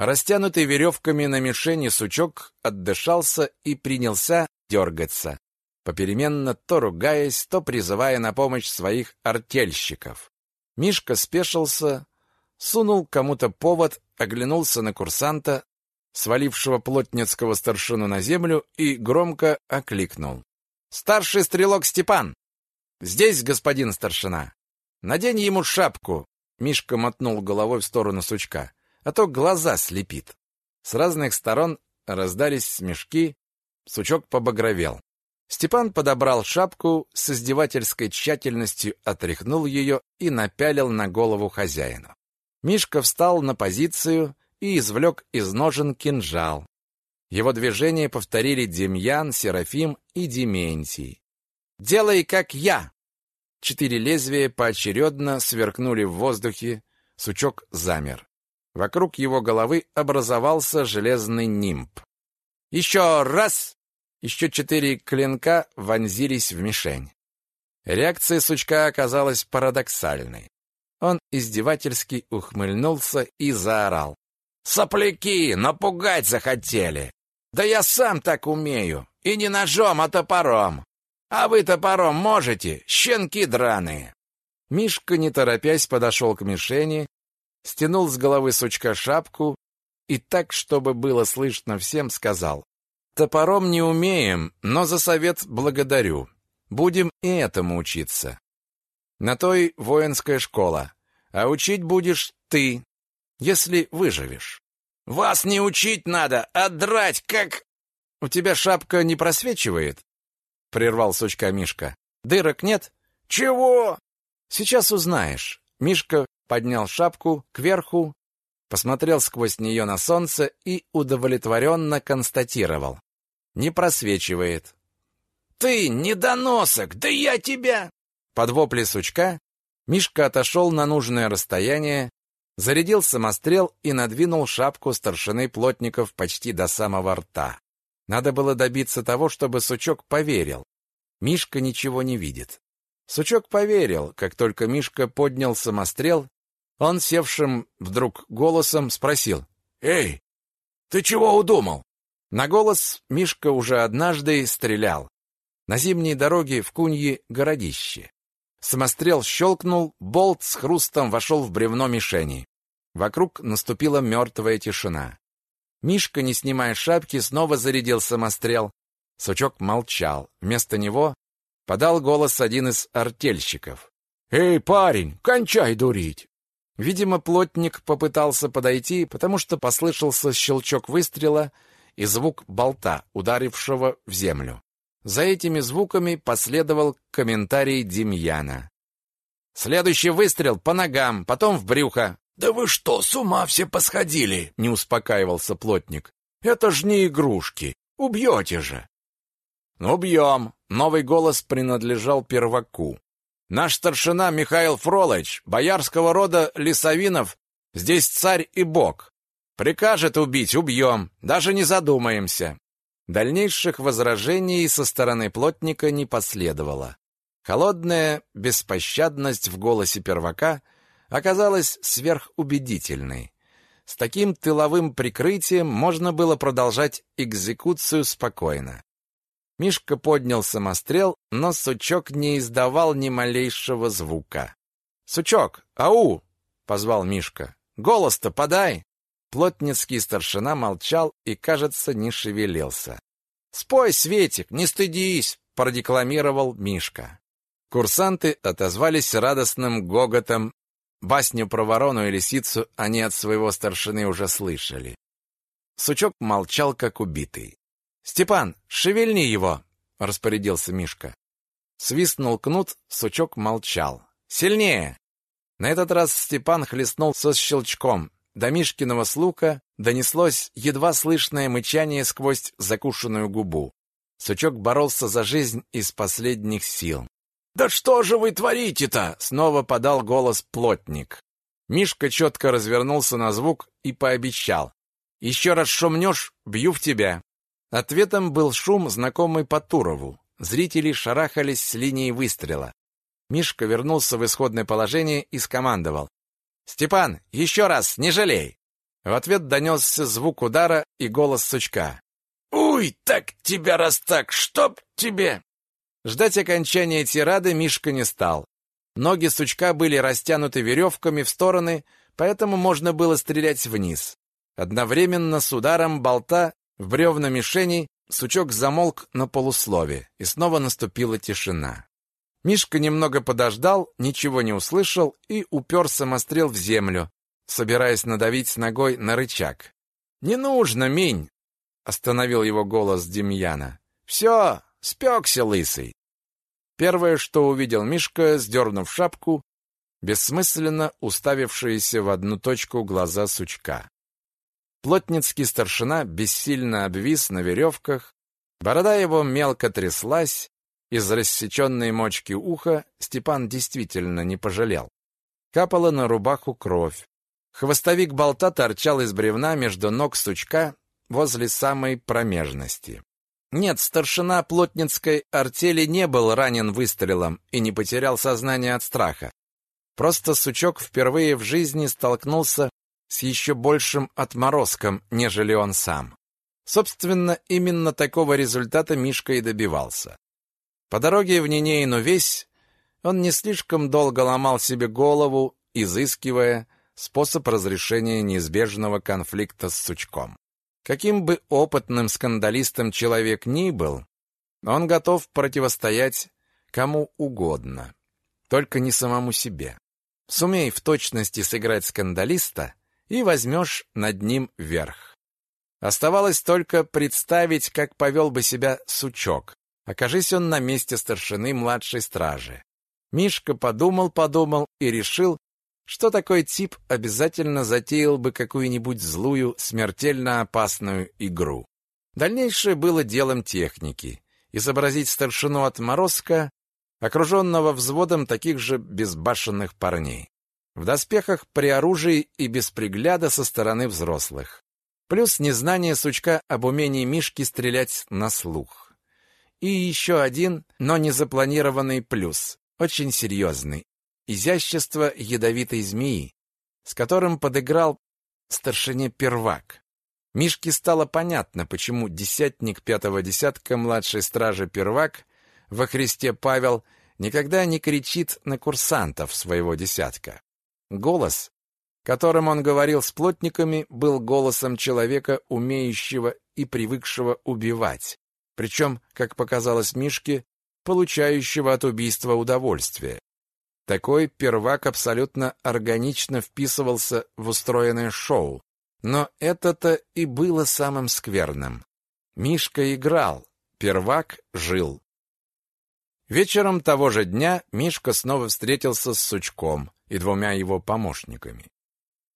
Растянутый веревками на мишени сучок отдышался и принялся дергаться, попеременно то ругаясь, то призывая на помощь своих артельщиков. Мишка спешился, сунул кому-то повод, оглянулся на курсанта, свалившего плотницкого старшину на землю, и громко окликнул. «Старший стрелок Степан!» «Здесь, господин старшина!» «Надень ему шапку!» Мишка мотнул головой в сторону сучка. «А то глаза слепит!» С разных сторон раздались смешки, сучок побагровел. Степан подобрал шапку, с издевательской тщательностью отряхнул ее и напялил на голову хозяину. Мишка встал на позицию, и извлек из ножен кинжал. Его движения повторили Демьян, Серафим и Дементий. «Делай, как я!» Четыре лезвия поочередно сверкнули в воздухе, сучок замер. Вокруг его головы образовался железный нимб. «Еще раз!» Еще четыре клинка вонзились в мишень. Реакция сучка оказалась парадоксальной. Он издевательски ухмыльнулся и заорал. Сопляки, напугать захотели. Да я сам так умею. И не ножом, а топором. А вы топором можете, щенки драные. Мишка, не торопясь, подошел к мишени, стянул с головы сучка шапку и так, чтобы было слышно всем, сказал. Топором не умеем, но за совет благодарю. Будем и этому учиться. На той воинская школа. А учить будешь ты, если выживешь. Вас не учить надо, а драть, как... У тебя шапка не просвечивает? Прервал сучка Мишка. Дырок нет? Чего? Сейчас узнаешь. Мишка поднял шапку кверху, посмотрел сквозь нее на солнце и удовлетворенно констатировал. Не просвечивает. «Ты, недоносок, да я тебя!» Под вопли сучка Мишка отошел на нужное расстояние, зарядил самострел и надвинул шапку старшины плотников почти до самого рта. Надо было добиться того, чтобы Сучок поверил. Мишка ничего не видит. Сучок поверил, как только Мишка поднял самострел, он севшим вдруг голосом спросил: "Эй, ты чего удумал?" На голос Мишка уже однажды стрелял. На зимней дороге в Куньи городище. Самострел щелкнул, болт с хрустом вошел в бревно мишени. Вокруг наступила мертвая тишина. Мишка, не снимая шапки, снова зарядил самострел. Сучок молчал. Вместо него подал голос один из артельщиков. «Эй, парень, кончай дурить!» Видимо, плотник попытался подойти, потому что послышался щелчок выстрела и звук болта, ударившего в землю. За этими звуками последовал комментарий Демьяна. Следующий выстрел по ногам, потом в брюхо. «Да вы что, с ума все посходили?» — не успокаивался плотник. Это ж не игрушки. Убьете же. Ну, бьем. Новый голос принадлежал перваку. Наш старшина Михаил Фролыч, боярского рода Лисовинов, здесь царь и бог. Прикажет убить, убьем, даже не задумаемся. Дальнейших возражений со стороны плотника не последовало. Холодная беспощадность в голосе первака оказалась сверхубедительной. С таким тыловым прикрытием можно было продолжать экзекуцию спокойно. Мишка поднял самострел, но сучок не издавал ни малейшего звука. «Сучок! Ау!» — позвал Мишка. «Голос-то подай!» Плотницкий старшина молчал и, кажется, не шевелился. «Спой, Светик, не стыдись!» — продекламировал Мишка. Курсанты отозвались радостным гоготом. Басню про ворону и лисицу они от своего старшины уже слышали. Сучок молчал, как убитый. «Степан, шевельни его!» — распорядился Мишка. Свистнул кнут, сучок молчал. «Сильнее!» На этот раз Степан хлестнул со щелчком. До Мишкиного слуха донеслось едва слышное мычание сквозь закушенную губу. Сучок боролся за жизнь из последних сил. «Да что же вы творите-то?» — снова подал голос плотник. Мишка четко развернулся на звук и пообещал. «Еще раз шумнешь, бью в тебя». Ответом был шум, знакомый по Турову. Зрители шарахались с линии выстрела. Мишка вернулся в исходное положение и скомандовал. «Степан, еще раз, не жалей!» В ответ донесся звук удара и голос сучка. «Уй, так тебя раз так, чтоб тебе!» Ждать окончания тирады Мишка не стал. Ноги сучка были растянуты веревками в стороны, поэтому можно было стрелять вниз. Одновременно с ударом болта в бревна мишени сучок замолк на полуслове, и снова наступила тишина. Мишка немного подождал, ничего не услышал и упер самострел в землю, собираясь надавить ногой на рычаг. «Не нужно, Минь!» — остановил его голос Демьяна. «Все, спекся, лысый!» Первое, что увидел Мишка, сдернув шапку, бессмысленно уставившиеся в одну точку глаза сучка. Плотницкий старшина бессильно обвис на веревках, борода его мелко тряслась, из рассеченной мочки уха Степан действительно не пожалел. Капала на рубаху кровь. Хвостовик болта торчал из бревна между ног сучка возле самой промежности. Нет, старшина плотницкой артели не был ранен выстрелом и не потерял сознание от страха. Просто сучок впервые в жизни столкнулся с еще большим отморозком, нежели он сам. Собственно, именно такого результата Мишка и добивался. По дороге в Нинейну весь он не слишком долго ломал себе голову, изыскивая способ разрешения неизбежного конфликта с сучком. Каким бы опытным скандалистом человек ни был, он готов противостоять кому угодно, только не самому себе. Сумей в точности сыграть скандалиста, и возьмешь над ним верх. Оставалось только представить, как повел бы себя сучок. Окажись он на месте старшины младшей стражи. Мишка подумал-подумал и решил, что такой тип обязательно затеял бы какую-нибудь злую, смертельно опасную игру. Дальнейшее было делом техники. Изобразить старшину отморозка, окруженного взводом таких же безбашенных парней в доспехах при оружии и без пригляда со стороны взрослых. Плюс незнание сучка об умении Мишки стрелять на слух. И еще один, но не запланированный плюс, очень серьезный. Изящество ядовитой змеи, с которым подыграл старшине Первак. Мишке стало понятно, почему десятник пятого десятка младшей стражи Первак во Христе Павел никогда не кричит на курсантов своего десятка. Голос, которым он говорил с плотниками, был голосом человека, умеющего и привыкшего убивать, причем, как показалось Мишке, получающего от убийства удовольствие. Такой первак абсолютно органично вписывался в устроенное шоу. Но это-то и было самым скверным. Мишка играл, первак жил. Вечером того же дня Мишка снова встретился с Сучком и двумя его помощниками.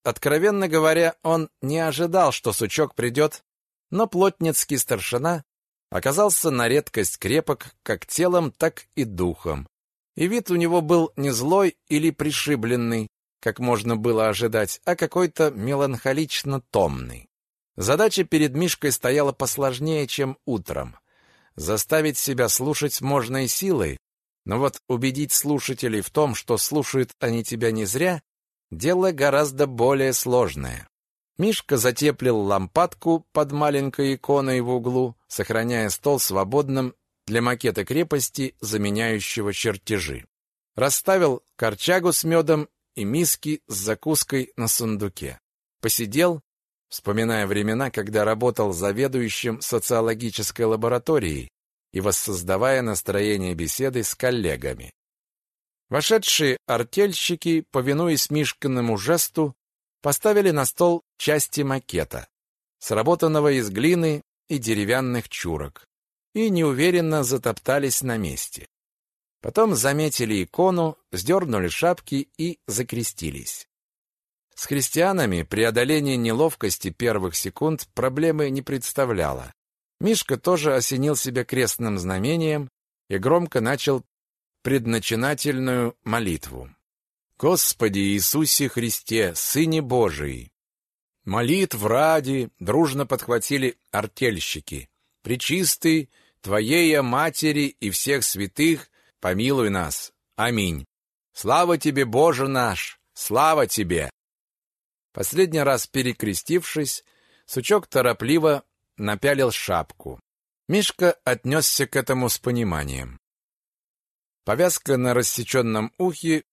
Откровенно говоря, он не ожидал, что Сучок придет Но плотницкий старшина оказался на редкость крепок как телом, так и духом. И вид у него был не злой или пришибленный, как можно было ожидать, а какой-то меланхолично томный. Задача перед Мишкой стояла посложнее, чем утром. Заставить себя слушать можно и силой, но вот убедить слушателей в том, что слушают они тебя не зря, дело гораздо более сложное. Мишка затеплил лампадку под маленькой иконой в углу, сохраняя стол свободным для макета крепости, заменяющего чертежи. Расставил корчагу с медом и миски с закуской на сундуке. Посидел, вспоминая времена, когда работал заведующим социологической лабораторией и воссоздавая настроение беседы с коллегами. Вошедшие артельщики, повинуясь Мишкиному жесту, поставили на стол части макета, сработанного из глины и деревянных чурок, и неуверенно затоптались на месте. Потом заметили икону, сдернули шапки и закрестились. С христианами преодоление неловкости первых секунд проблемы не представляло. Мишка тоже осенил себя крестным знамением и громко начал предначинательную молитву. «Господи Иисусе Христе, Сыне Божий!» Молитв ради дружно подхватили артельщики. «Пречистый, Твоея Матери и всех святых, помилуй нас. Аминь. Слава Тебе, Боже наш! Слава Тебе!» Последний раз перекрестившись, сучок торопливо напялил шапку. Мишка отнесся к этому с пониманием. Повязка на рассеченном ухе,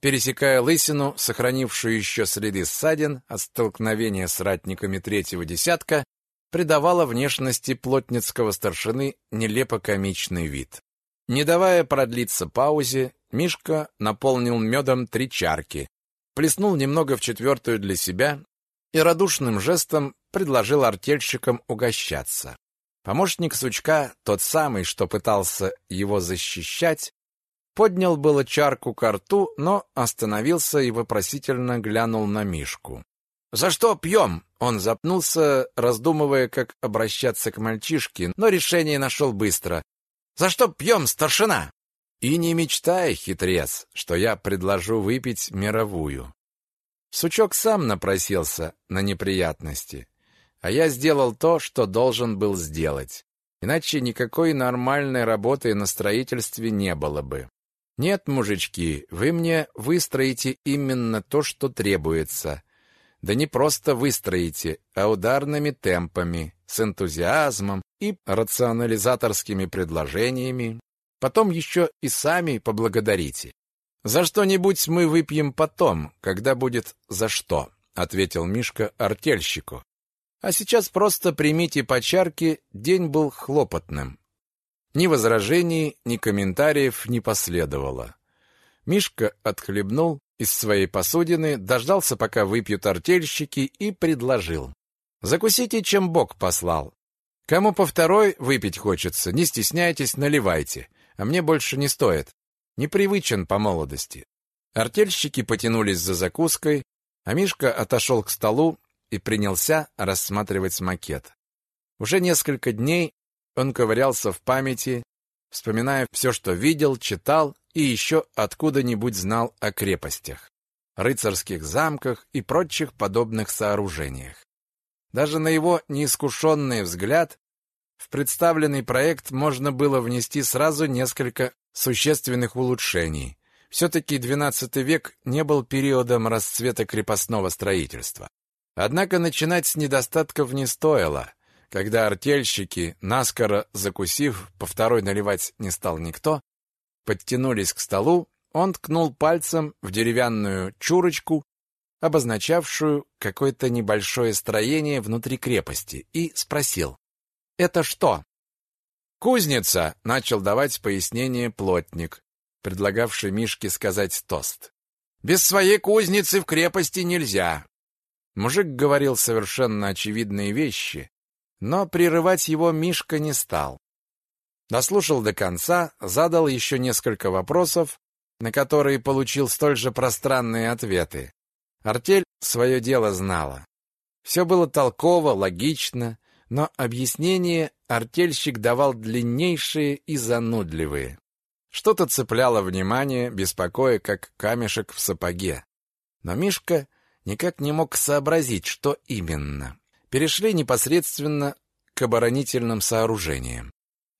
пересекая лысину, сохранившую еще следы ссадин от столкновения с ратниками третьего десятка, придавала внешности плотницкого старшины нелепо-комичный вид. Не давая продлиться паузе, Мишка наполнил медом три чарки, плеснул немного в четвертую для себя и радушным жестом предложил артельщикам угощаться. Помощник Сучка, тот самый, что пытался его защищать, поднял было чарку к рту, но остановился и вопросительно глянул на Мишку. «За что пьем?» Он запнулся, раздумывая, как обращаться к мальчишке, но решение нашел быстро. «За что пьем, старшина?» И не мечтай, хитрец, что я предложу выпить мировую. Сучок сам напросился на неприятности, а я сделал то, что должен был сделать. Иначе никакой нормальной работы на строительстве не было бы. Нет, мужички, вы мне выстроите именно то, что требуется. Да не просто выстроите, а ударными темпами, с энтузиазмом и рационализаторскими предложениями, Потом еще и сами поблагодарите. За что-нибудь мы выпьем потом, когда будет за что, ответил Мишка артельщику. А сейчас просто примите по чарке, день был хлопотным. Ни возражений, ни комментариев не последовало. Мишка отхлебнул из своей посудины, дождался, пока выпьют артельщики, и предложил. «Закусите, чем Бог послал. Кому по второй выпить хочется, не стесняйтесь, наливайте а мне больше не стоит. Непривычен по молодости. Артельщики потянулись за закуской, а Мишка отошел к столу и принялся рассматривать макет. Уже несколько дней он ковырялся в памяти, вспоминая все, что видел, читал и еще откуда-нибудь знал о крепостях, рыцарских замках и прочих подобных сооружениях. Даже на его неискушенный взгляд в представленный проект можно было внести сразу несколько существенных улучшений. Все-таки XII век не был периодом расцвета крепостного строительства. Однако начинать с недостатков не стоило. Когда артельщики, наскоро закусив, по второй наливать не стал никто, подтянулись к столу, он ткнул пальцем в деревянную чурочку, обозначавшую какое-то небольшое строение внутри крепости, и спросил. Это что? Кузница, начал давать пояснение плотник, предлагавший Мишке сказать тост. Без своей кузницы в крепости нельзя. Мужик говорил совершенно очевидные вещи, но прерывать его Мишка не стал. Дослушал до конца, задал еще несколько вопросов, на которые получил столь же пространные ответы. Артель свое дело знала. Все было толково, логично, но объяснение артельщик давал длиннейшие и занудливые. Что-то цепляло внимание, беспокоя, как камешек в сапоге. Но Мишка никак не мог сообразить, что именно. Перешли непосредственно к оборонительным сооружениям.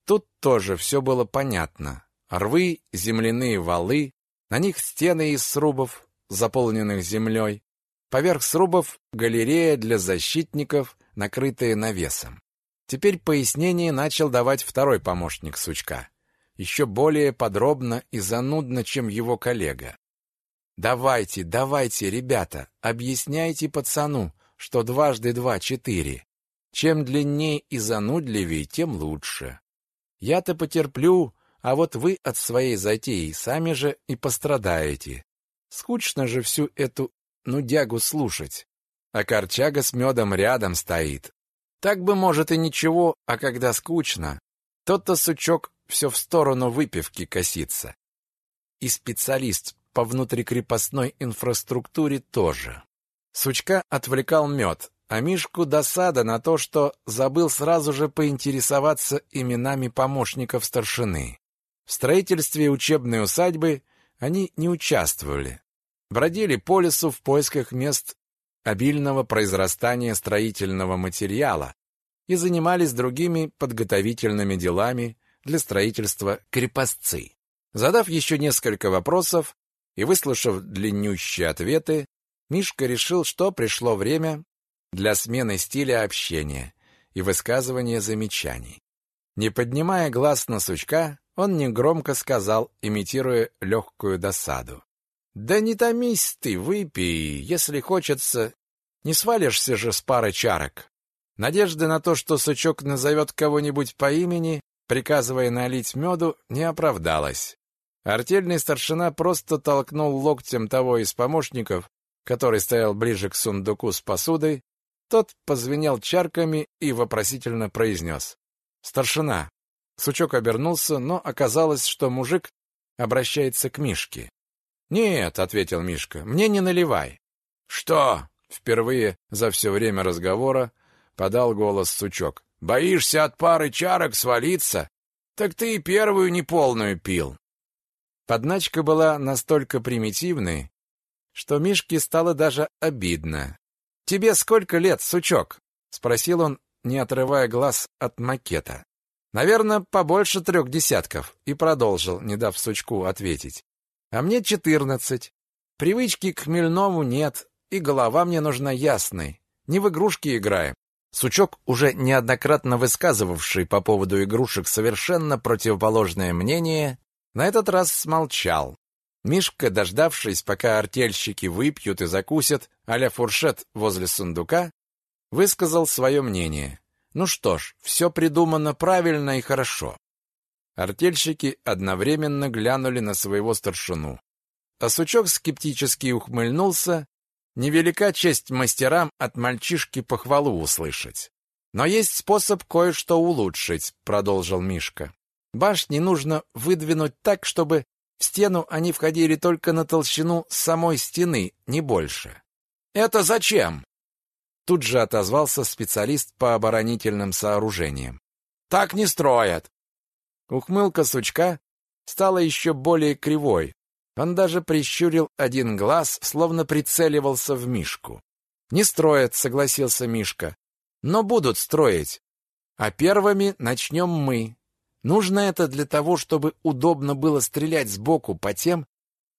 Тут тоже все было понятно. Рвы, земляные валы, на них стены из срубов, заполненных землей, поверх срубов галерея для защитников, накрытые навесом. Теперь пояснение начал давать второй помощник Сучка, еще более подробно и занудно, чем его коллега. «Давайте, давайте, ребята, объясняйте пацану, что дважды два — четыре. Чем длиннее и занудливее, тем лучше. Я-то потерплю, а вот вы от своей затеи сами же и пострадаете. Скучно же всю эту нудягу слушать. А корчага с медом рядом стоит. Так бы, может, и ничего, а когда скучно, тот-то сучок все в сторону выпивки косится. И специалист по внутрикрепостной инфраструктуре тоже. Сучка отвлекал мед, а Мишку досада на то, что забыл сразу же поинтересоваться именами помощников старшины. В строительстве учебной усадьбы они не участвовали. Бродили по лесу в поисках мест обильного произрастания строительного материала и занимались другими подготовительными делами для строительства крепостцы. Задав еще несколько вопросов и выслушав длиннющие ответы, Мишка решил, что пришло время для смены стиля общения и высказывания замечаний. Не поднимая глаз на сучка, он негромко сказал, имитируя легкую досаду. Да не томись ты, выпей, если хочется. Не свалишься же с пары чарок. Надежды на то, что сучок назовет кого-нибудь по имени, приказывая налить меду, не оправдалась. Артельный старшина просто толкнул локтем того из помощников, который стоял ближе к сундуку с посудой. Тот позвенел чарками и вопросительно произнес. «Старшина». Сучок обернулся, но оказалось, что мужик обращается к Мишке. «Нет», — ответил Мишка, — «мне не наливай». «Что?» — впервые за все время разговора подал голос сучок. «Боишься от пары чарок свалиться? Так ты и первую неполную пил». Подначка была настолько примитивной, что Мишке стало даже обидно. «Тебе сколько лет, сучок?» — спросил он, не отрывая глаз от макета. «Наверное, побольше трех десятков», и продолжил, не дав сучку ответить. А мне четырнадцать. Привычки к хмельному нет, и голова мне нужна ясной. Не в игрушки играем. Сучок, уже неоднократно высказывавший по поводу игрушек совершенно противоположное мнение, на этот раз смолчал. Мишка, дождавшись, пока артельщики выпьют и закусят а фуршет возле сундука, высказал свое мнение. Ну что ж, все придумано правильно и хорошо. Артельщики одновременно глянули на своего старшину. А сучок скептически ухмыльнулся. Невелика честь мастерам от мальчишки похвалу услышать. Но есть способ кое-что улучшить, продолжил Мишка. Башни нужно выдвинуть так, чтобы в стену они входили только на толщину самой стены, не больше. Это зачем? Тут же отозвался специалист по оборонительным сооружениям. Так не строят. Ухмылка сучка стала еще более кривой. Он даже прищурил один глаз, словно прицеливался в Мишку. «Не строят», — согласился Мишка. «Но будут строить. А первыми начнем мы. Нужно это для того, чтобы удобно было стрелять сбоку по тем,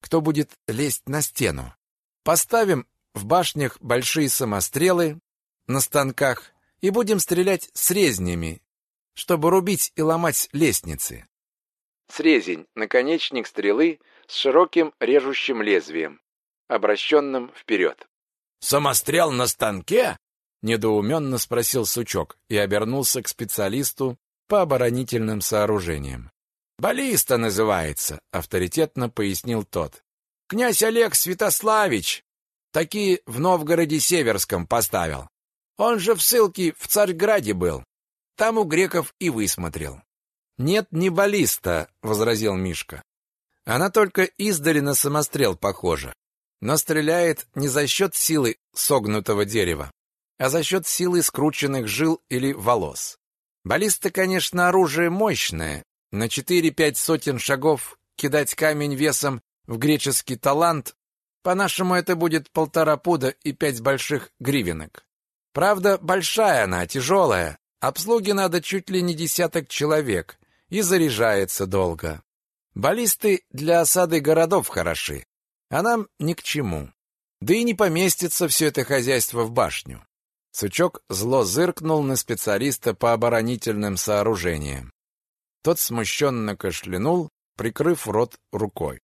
кто будет лезть на стену. Поставим в башнях большие самострелы на станках и будем стрелять с резнями, чтобы рубить и ломать лестницы. Срезень — наконечник стрелы с широким режущим лезвием, обращенным вперед. «Самострел на станке?» — недоуменно спросил Сучок и обернулся к специалисту по оборонительным сооружениям. «Баллиста называется», — авторитетно пояснил тот. «Князь Олег Святославич такие в Новгороде Северском поставил. Он же в ссылке в Царьграде был. Там у греков и высмотрел. «Нет, не баллиста», — возразил Мишка. «Она только издали на самострел похожа, но стреляет не за счет силы согнутого дерева, а за счет силы скрученных жил или волос. Баллиста, конечно, оружие мощное. На 4-5 сотен шагов кидать камень весом в греческий талант, по-нашему это будет полтора пуда и пять больших гривенок. Правда, большая она, тяжелая. Обслуги надо чуть ли не десяток человек, и заряжается долго. Баллисты для осады городов хороши, а нам ни к чему. Да и не поместится все это хозяйство в башню. Сучок зло зыркнул на специалиста по оборонительным сооружениям. Тот смущенно кашлянул, прикрыв рот рукой.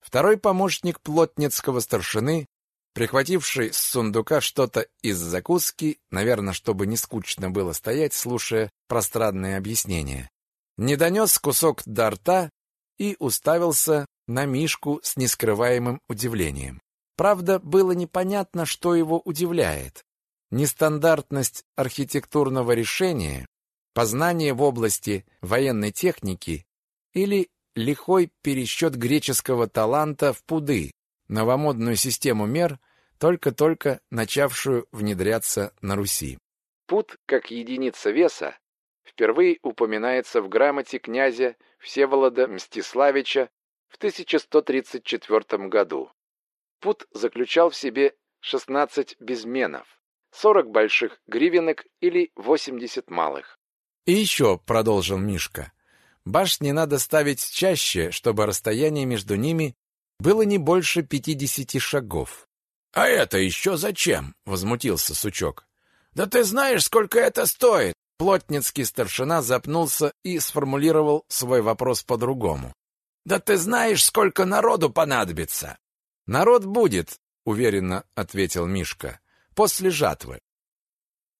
Второй помощник плотницкого старшины, прихвативший с сундука что-то из закуски, наверное, чтобы не скучно было стоять, слушая пространные объяснения, не донес кусок до рта и уставился на Мишку с нескрываемым удивлением. Правда, было непонятно, что его удивляет. Нестандартность архитектурного решения, познание в области военной техники или лихой пересчет греческого таланта в пуды, новомодную систему мер, только-только начавшую внедряться на Руси. Пуд, как единица веса, впервые упоминается в грамоте князя Всеволода Мстиславича в 1134 году. Пут заключал в себе 16 безменов, 40 больших гривенок или 80 малых. «И еще», — продолжил Мишка, — «башни надо ставить чаще, чтобы расстояние между ними было не больше 50 шагов». «А это еще зачем?» — возмутился Сучок. «Да ты знаешь, сколько это стоит!» Плотницкий старшина запнулся и сформулировал свой вопрос по-другому. «Да ты знаешь, сколько народу понадобится!» «Народ будет», — уверенно ответил Мишка, — «после жатвы».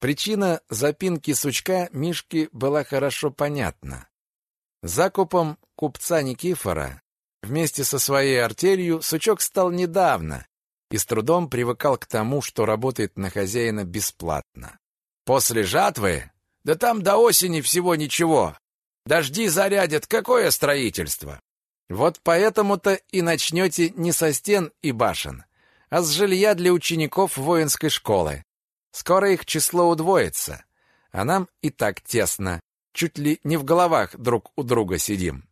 Причина запинки сучка Мишки была хорошо понятна. Закупом купца Никифора вместе со своей артелью сучок стал недавно и с трудом привыкал к тому, что работает на хозяина бесплатно. «После жатвы? Да там до осени всего ничего. Дожди зарядят, какое строительство? Вот поэтому-то и начнете не со стен и башен, а с жилья для учеников воинской школы. Скоро их число удвоится, а нам и так тесно, чуть ли не в головах друг у друга сидим.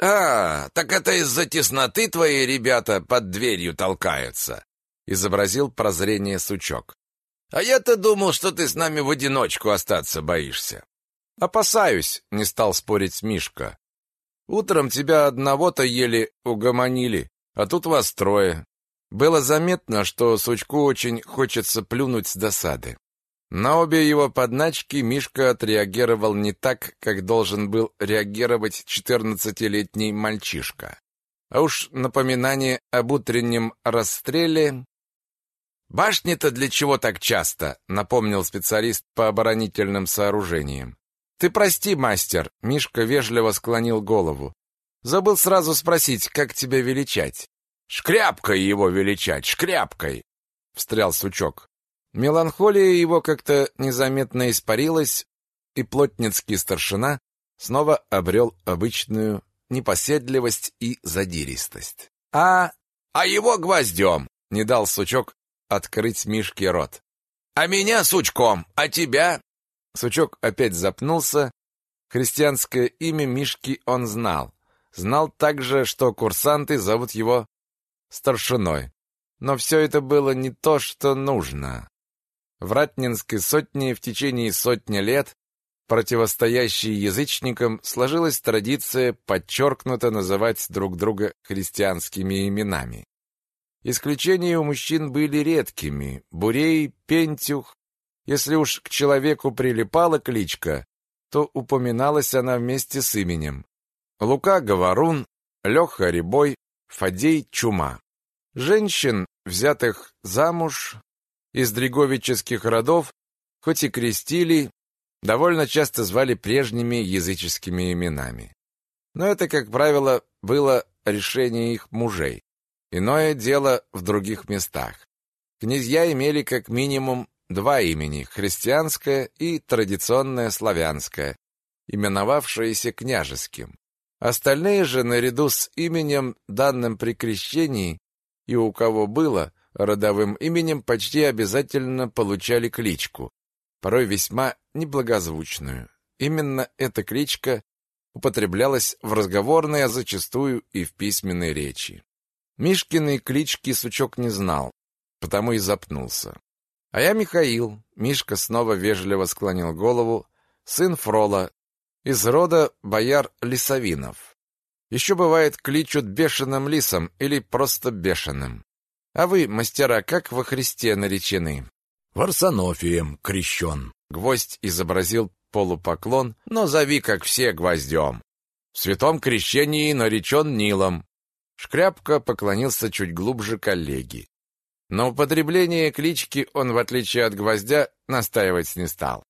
«А, так это из-за тесноты твои ребята под дверью толкаются», — изобразил прозрение сучок. «А я-то думал, что ты с нами в одиночку остаться боишься». «Опасаюсь», — не стал спорить Мишка. «Утром тебя одного-то еле угомонили, а тут вас трое». Было заметно, что сучку очень хочется плюнуть с досады. На обе его подначки Мишка отреагировал не так, как должен был реагировать четырнадцатилетний мальчишка. А уж напоминание об утреннем расстреле... «Башни-то для чего так часто?» — напомнил специалист по оборонительным сооружениям. «Ты прости, мастер», — Мишка вежливо склонил голову. «Забыл сразу спросить, как тебя величать?» «Шкряпкой его величать, шкряпкой!» — встрял сучок. Меланхолия его как-то незаметно испарилась, и плотницкий старшина снова обрел обычную непоседливость и задиристость. «А... а его гвоздем!» — не дал сучок открыть Мишке рот. «А меня сучком, а тебя?» Сучок опять запнулся. Христианское имя Мишки он знал. Знал также, что курсанты зовут его старшиной. Но все это было не то, что нужно. В Ратнинской сотне в течение сотни лет, противостоящей язычникам, сложилась традиция подчеркнуто называть друг друга христианскими именами. Исключения у мужчин были редкими. Бурей, Пентюх. Если уж к человеку прилипала кличка, то упоминалась она вместе с именем. Лука — Говорун, Леха — Рябой, Фадей — Чума. Женщин, взятых замуж из дреговических родов, хоть и крестили, довольно часто звали прежними языческими именами. Но это, как правило, было решение их мужей. Иное дело в других местах. Князья имели как минимум два имени – христианское и традиционное славянское, именовавшееся княжеским. Остальные же, наряду с именем, данным при крещении, и у кого было, родовым именем почти обязательно получали кличку, порой весьма неблагозвучную. Именно эта кличка употреблялась в разговорной, а зачастую и в письменной речи. Мишкиной клички Сучок не знал, потому и запнулся. «А я Михаил», — Мишка снова вежливо склонил голову, сын Фрола, из рода бояр Лисовинов. Еще бывает кличут бешеным лисом или просто бешеным. А вы, мастера, как во Христе наречены? Варсонофием крещен. Гвоздь изобразил полупоклон, но зови, как все, гвоздем. В святом крещении наречен Нилом. Шкряпка поклонился чуть глубже коллеги. Но употребление клички он, в отличие от гвоздя, настаивать не стал.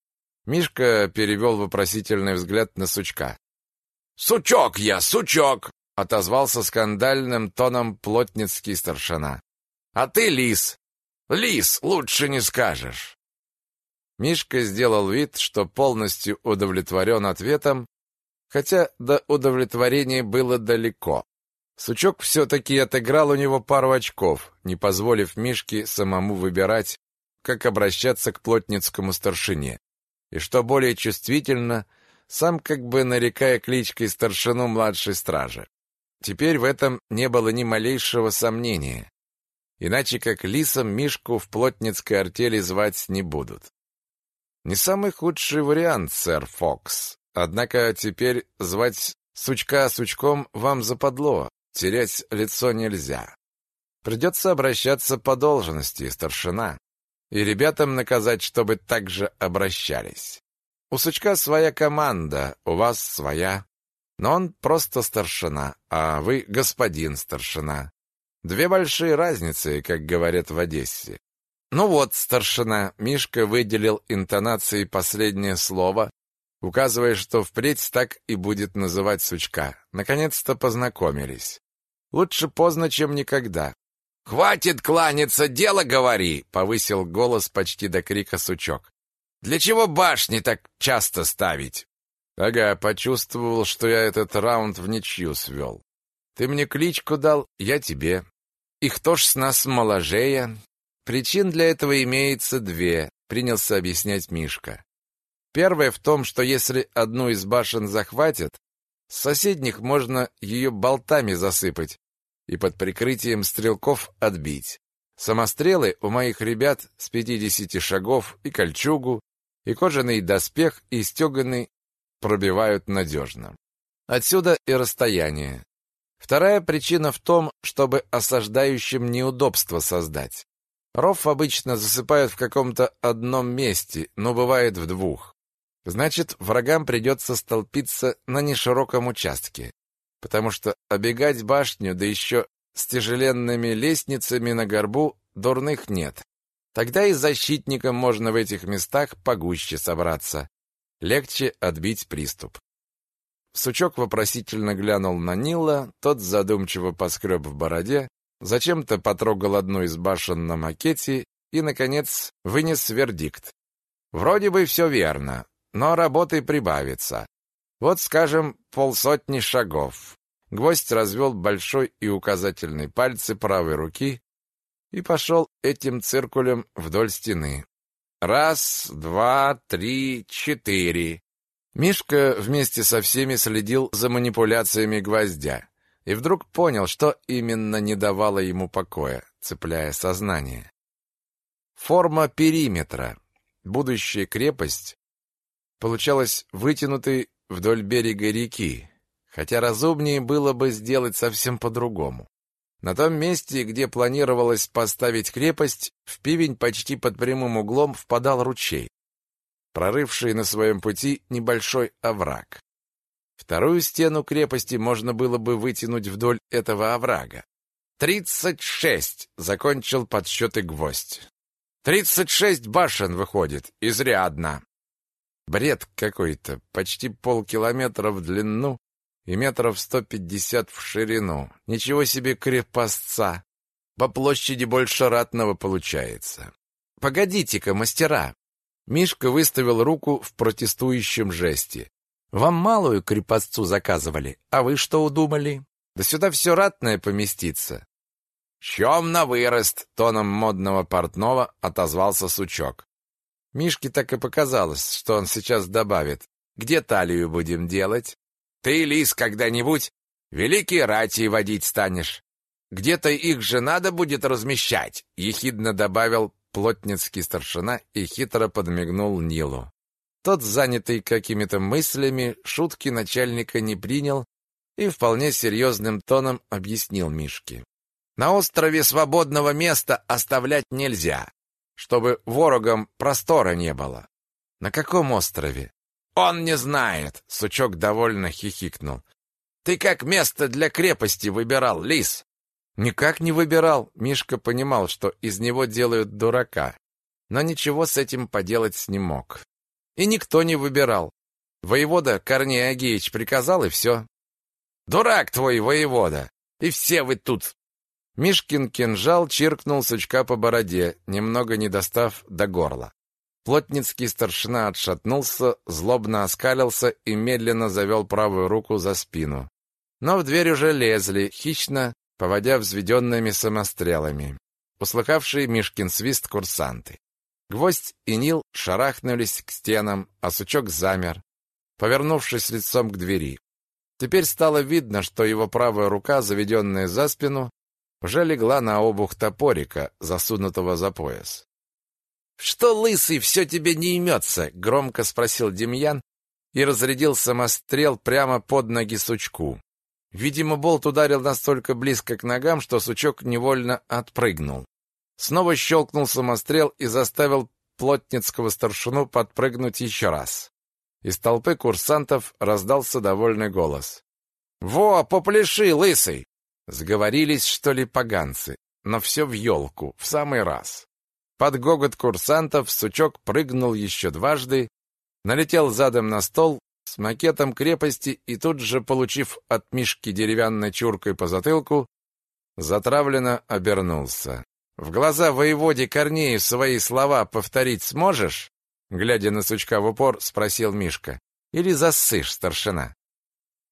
Мишка перевел вопросительный взгляд на сучка. «Сучок я, сучок!» — отозвался скандальным тоном плотницкий старшина. «А ты лис! Лис, лучше не скажешь!» Мишка сделал вид, что полностью удовлетворен ответом, хотя до удовлетворения было далеко. Сучок все-таки отыграл у него пару очков, не позволив Мишке самому выбирать, как обращаться к плотницкому старшине. И что более чувствительно, сам как бы нарекая кличкой старшину младшей стражи. Теперь в этом не было ни малейшего сомнения. Иначе как лисом Мишку в плотницкой артели звать не будут. Не самый худший вариант, сэр Фокс. Однако теперь звать сучка сучком вам западло. Терять лицо нельзя. Придется обращаться по должности, старшина. И ребятам наказать, чтобы так же обращались. У сучка своя команда, у вас своя. Но он просто старшина, а вы господин старшина. Две большие разницы, как говорят в Одессе. Ну вот, старшина, Мишка выделил интонацией последнее слово, указывая, что впредь так и будет называть сучка. Наконец-то познакомились. Лучше поздно, чем никогда. «Хватит кланяться, дело говори!» — повысил голос почти до крика сучок. «Для чего башни так часто ставить?» «Ага, почувствовал, что я этот раунд в ничью свел. Ты мне кличку дал, я тебе. И кто ж с нас моложея?» «Причин для этого имеется две», — принялся объяснять Мишка. Первая в том, что если одну из башен захватят, с соседних можно ее болтами засыпать и под прикрытием стрелков отбить. Самострелы у моих ребят с пятидесяти шагов и кольчугу, и кожаный доспех, и стеганый пробивают надежно. Отсюда и расстояние. Вторая причина в том, чтобы осаждающим неудобство создать. Ров обычно засыпают в каком-то одном месте, но бывает в двух. Значит, врагам придется столпиться на нешироком участке, потому что обегать башню, да еще с тяжеленными лестницами на горбу, дурных нет. Тогда и защитникам можно в этих местах погуще собраться. Легче отбить приступ. Сучок вопросительно глянул на Нила, тот задумчиво поскреб в бороде, зачем-то потрогал одну из башен на макете и, наконец, вынес вердикт. Вроде бы все верно, но работы прибавится. Вот, скажем, полсотни шагов. Гвоздь развел большой и указательный пальцы правой руки и пошел этим циркулем вдоль стены. Раз, два, три, четыре. Мишка вместе со всеми следил за манипуляциями гвоздя и вдруг понял, что именно не давало ему покоя, цепляя сознание. Форма периметра. Будущая крепость получалась вытянутой вдоль берега реки, хотя разумнее было бы сделать совсем по-другому. На том месте, где планировалось поставить крепость, в пивень почти под прямым углом впадал ручей. Прорывший на своем пути небольшой овраг. Вторую стену крепости можно было бы вытянуть вдоль этого оврага. «Тридцать шесть!» — закончил подсчеты гвоздь. «Тридцать шесть башен выходит, изрядно!» Бред какой-то, почти полкилометра в длину и метров сто пятьдесят в ширину. Ничего себе крепостца! По площади больше ратного получается. «Погодите-ка, мастера!» Мишка выставил руку в протестующем жесте. «Вам малую крепостцу заказывали, а вы что удумали? Да сюда все ратное поместится». «Чем на вырост?» — тоном модного портного отозвался сучок. Мишке так и показалось, что он сейчас добавит. «Где талию будем делать?» «Ты, лис, когда-нибудь великие рати водить станешь. Где-то их же надо будет размещать», — ехидно добавил плотницкий старшина и хитро подмигнул Нилу. Тот, занятый какими-то мыслями, шутки начальника не принял и вполне серьезным тоном объяснил Мишке. «На острове свободного места оставлять нельзя, чтобы ворогам простора не было». «На каком острове?» «Он не знает», — Сучок довольно хихикнул. «Ты как место для крепости выбирал, лис?» Никак не выбирал. Мишка понимал, что из него делают дурака, но ничего с этим поделать не мог. И никто не выбирал. Воевода Корней Агеич приказал, и все. «Дурак твой, воевода! И все вы тут!» Мишкин кинжал чиркнул сучка по бороде, немного не достав до горла. Плотницкий старшина отшатнулся, злобно оскалился и медленно завел правую руку за спину. Но в дверь уже лезли, хищно поводя взведенными самострелами. Услыхавшие Мишкин свист курсанты. Гвоздь и Нил шарахнулись к стенам, а сучок замер, повернувшись лицом к двери. Теперь стало видно, что его правая рука, заведенная за спину, уже легла на обух топорика, засунутого за пояс. «Что, лысый, все тебе не имется?» — громко спросил Демьян и разрядил самострел прямо под ноги сучку. Видимо, болт ударил настолько близко к ногам, что сучок невольно отпрыгнул. Снова щелкнул самострел и заставил плотницкого старшину подпрыгнуть еще раз. Из толпы курсантов раздался довольный голос. «Во, попляши, лысый!» Сговорились, что ли, поганцы, но все в елку, в самый раз. Под гогот курсантов сучок прыгнул еще дважды, налетел задом на стол с макетом крепости и тут же, получив от Мишки деревянной чуркой по затылку, затравленно обернулся. «В глаза воеводе Корнею свои слова повторить сможешь?» Глядя на сучка в упор, спросил Мишка. «Или засышь, старшина?»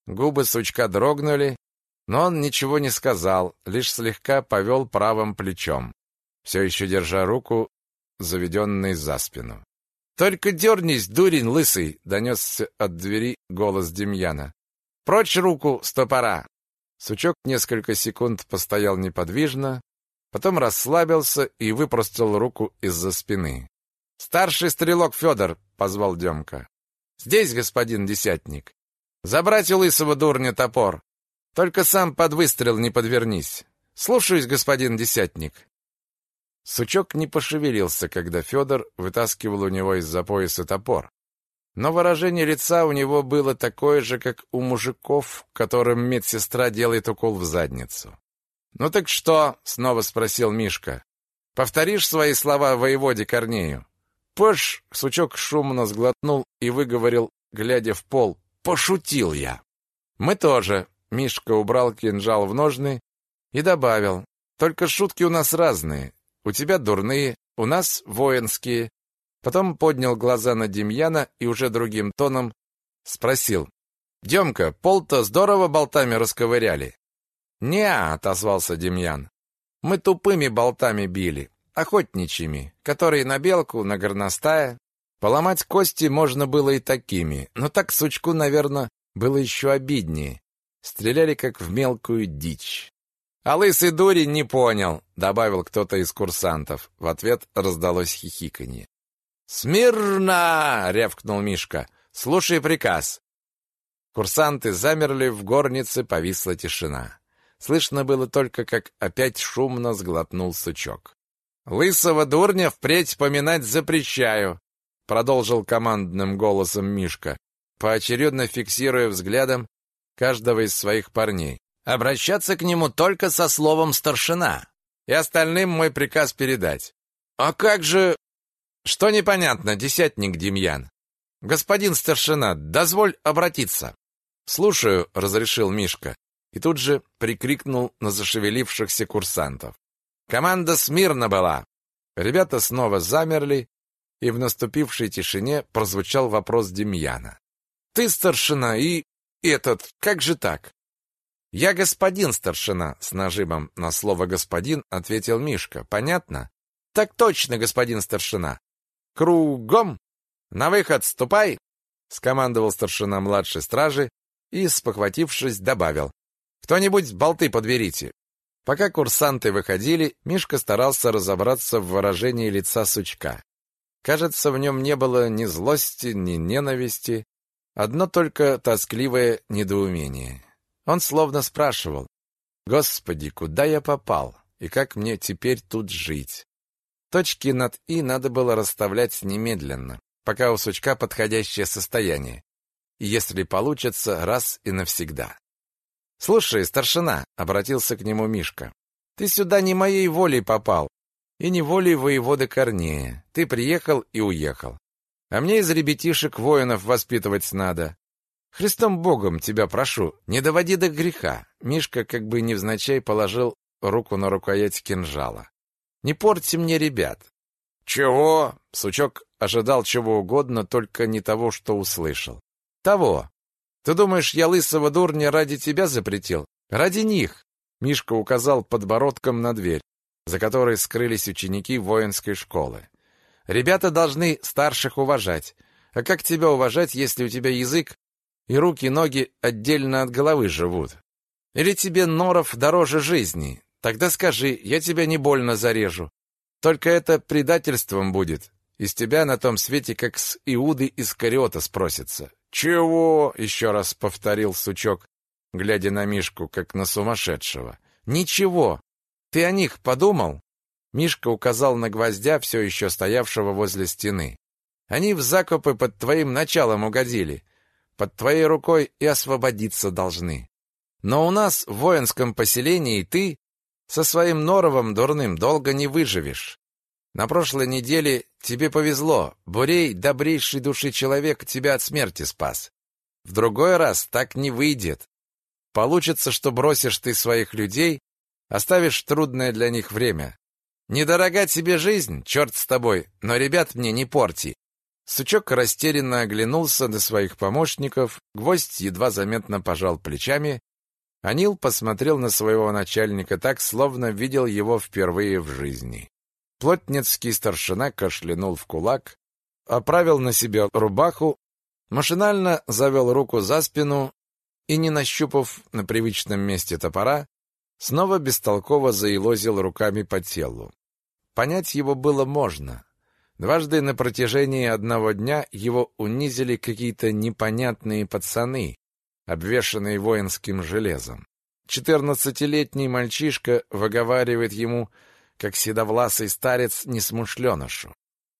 Губы сучка дрогнули, но он ничего не сказал, лишь слегка повел правым плечом, все еще держа руку, заведенной за спину. «Только дернись, дурень лысый!» — донесся от двери голос Демьяна. «Прочь руку, стопора!» Сучок несколько секунд постоял неподвижно, потом расслабился и выпростил руку из-за спины. «Старший стрелок Федор!» — позвал Демка. «Здесь, господин десятник. Забрать у лысого дурня топор. Только сам под выстрел не подвернись. Слушаюсь, господин десятник». Сучок не пошевелился, когда Федор вытаскивал у него из-за пояса топор. Но выражение лица у него было такое же, как у мужиков, которым медсестра делает укол в задницу. «Ну так что?» — снова спросил Мишка. «Повторишь свои слова воеводе Корнею?» «Пош!» — сучок шумно сглотнул и выговорил, глядя в пол. «Пошутил я!» «Мы тоже!» — Мишка убрал кинжал в ножны и добавил. «Только шутки у нас разные. У тебя дурные, у нас воинские. Потом поднял глаза на Демьяна и уже другим тоном спросил. «Демка, пол-то здорово болтами расковыряли?» «Не-а», отозвался Демьян. «Мы тупыми болтами били, охотничьими, которые на белку, на горностая. Поломать кости можно было и такими, но так сучку, наверное, было еще обиднее. Стреляли как в мелкую дичь. «А лысый дурень не понял», — добавил кто-то из курсантов. В ответ раздалось хихиканье. «Смирно!» — рявкнул Мишка. «Слушай приказ». Курсанты замерли, в горнице повисла тишина. Слышно было только, как опять шумно сглотнул сучок. «Лысого дурня впредь поминать запрещаю. продолжил командным голосом Мишка, поочередно фиксируя взглядом каждого из своих парней. Обращаться к нему только со словом старшина. И остальным мой приказ передать. А как же что непонятно, десятник Демьян? Господин старшина, дозволь обратиться. Слушаю, разрешил Мишка и тут же прикрикнул на зашевелившихся курсантов. Команда смирно была. Ребята снова замерли, и в наступившей тишине прозвучал вопрос Демьяна. Ты старшина и этот, как же так? Я господин старшина, с нажимом на слово господин ответил Мишка. Понятно? Так точно, господин старшина. Кругом на выход ступай, скомандовал старшина младшей стражи и, спохватившись, добавил: Кто-нибудь болты подберите. Пока курсанты выходили, Мишка старался разобраться в выражении лица сучка. Кажется, в нем не было ни злости, ни ненависти, одно только тоскливое недоумение. Он словно спрашивал, «Господи, куда я попал? И как мне теперь тут жить?» Точки над «и» надо было расставлять немедленно, пока у сучка подходящее состояние. И если получится, раз и навсегда. «Слушай, старшина», — обратился к нему Мишка, «ты сюда не моей волей попал, и не волей воевода Корнея. Ты приехал и уехал. А мне из ребятишек воинов воспитывать надо. Христом Богом тебя прошу, не доводи до греха. Мишка как бы невзначай положил руку на рукоять кинжала. Не порти мне ребят. Чего? Сучок ожидал чего угодно, только не того, что услышал. Того. Ты думаешь, я лысого дурня ради тебя запретил? Ради них. Мишка указал подбородком на дверь за которой скрылись ученики воинской школы. Ребята должны старших уважать. А как тебя уважать, если у тебя язык и руки, ноги отдельно от головы живут? Или тебе норов дороже жизни? Тогда скажи, я тебя не больно зарежу. Только это предательством будет. Из тебя на том свете, как с Иуды из Кариота спросится. «Чего?» — еще раз повторил сучок, глядя на Мишку, как на сумасшедшего. «Ничего. Ты о них подумал? Мишка указал на гвоздя, все еще стоявшего возле стены. Они в закопы под твоим началом угодили. Под твоей рукой и освободиться должны. Но у нас в воинском поселении ты со своим норовом дурным долго не выживешь. На прошлой неделе тебе повезло. Бурей, добрейший души человек, тебя от смерти спас. В другой раз так не выйдет. Получится, что бросишь ты своих людей, Оставишь трудное для них время. Недорога тебе жизнь, черт с тобой, но ребят мне не порти. Сучок растерянно оглянулся на своих помощников, гвоздь едва заметно пожал плечами, а Нил посмотрел на своего начальника так, словно видел его впервые в жизни. Плотницкий старшина кашлянул в кулак, оправил на себя рубаху, машинально завел руку за спину и, не нащупав на привычном месте топора, Снова бестолково заилозил руками по телу. Понять его было можно. Дважды на протяжении одного дня его унизили какие-то непонятные пацаны, обвешанные воинским железом. Четырнадцатилетний мальчишка выговаривает ему, как седовласый старец несмышленышу.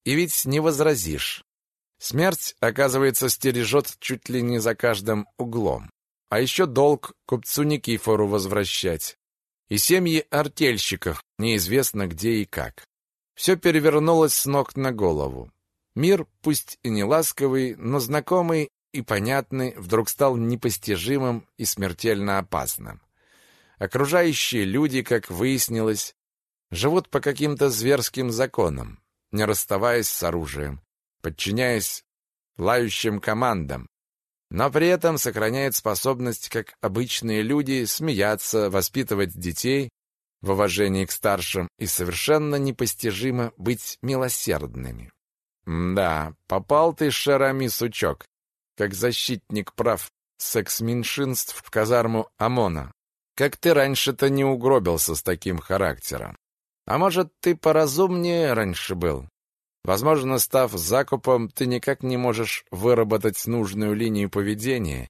И ведь не возразишь. Смерть, оказывается, стережет чуть ли не за каждым углом. А еще долг купцу Никифору возвращать и семьи артельщиков, неизвестно где и как. Все перевернулось с ног на голову. Мир, пусть и не ласковый, но знакомый и понятный, вдруг стал непостижимым и смертельно опасным. Окружающие люди, как выяснилось, живут по каким-то зверским законам, не расставаясь с оружием, подчиняясь лающим командам, но при этом сохраняет способность, как обычные люди, смеяться, воспитывать детей в уважении к старшим и совершенно непостижимо быть милосердными. Да, попал ты, Шарами, сучок, как защитник прав секс-меньшинств в казарму ОМОНа. Как ты раньше-то не угробился с таким характером? А может, ты поразумнее раньше был? Возможно, став закупом, ты никак не можешь выработать нужную линию поведения,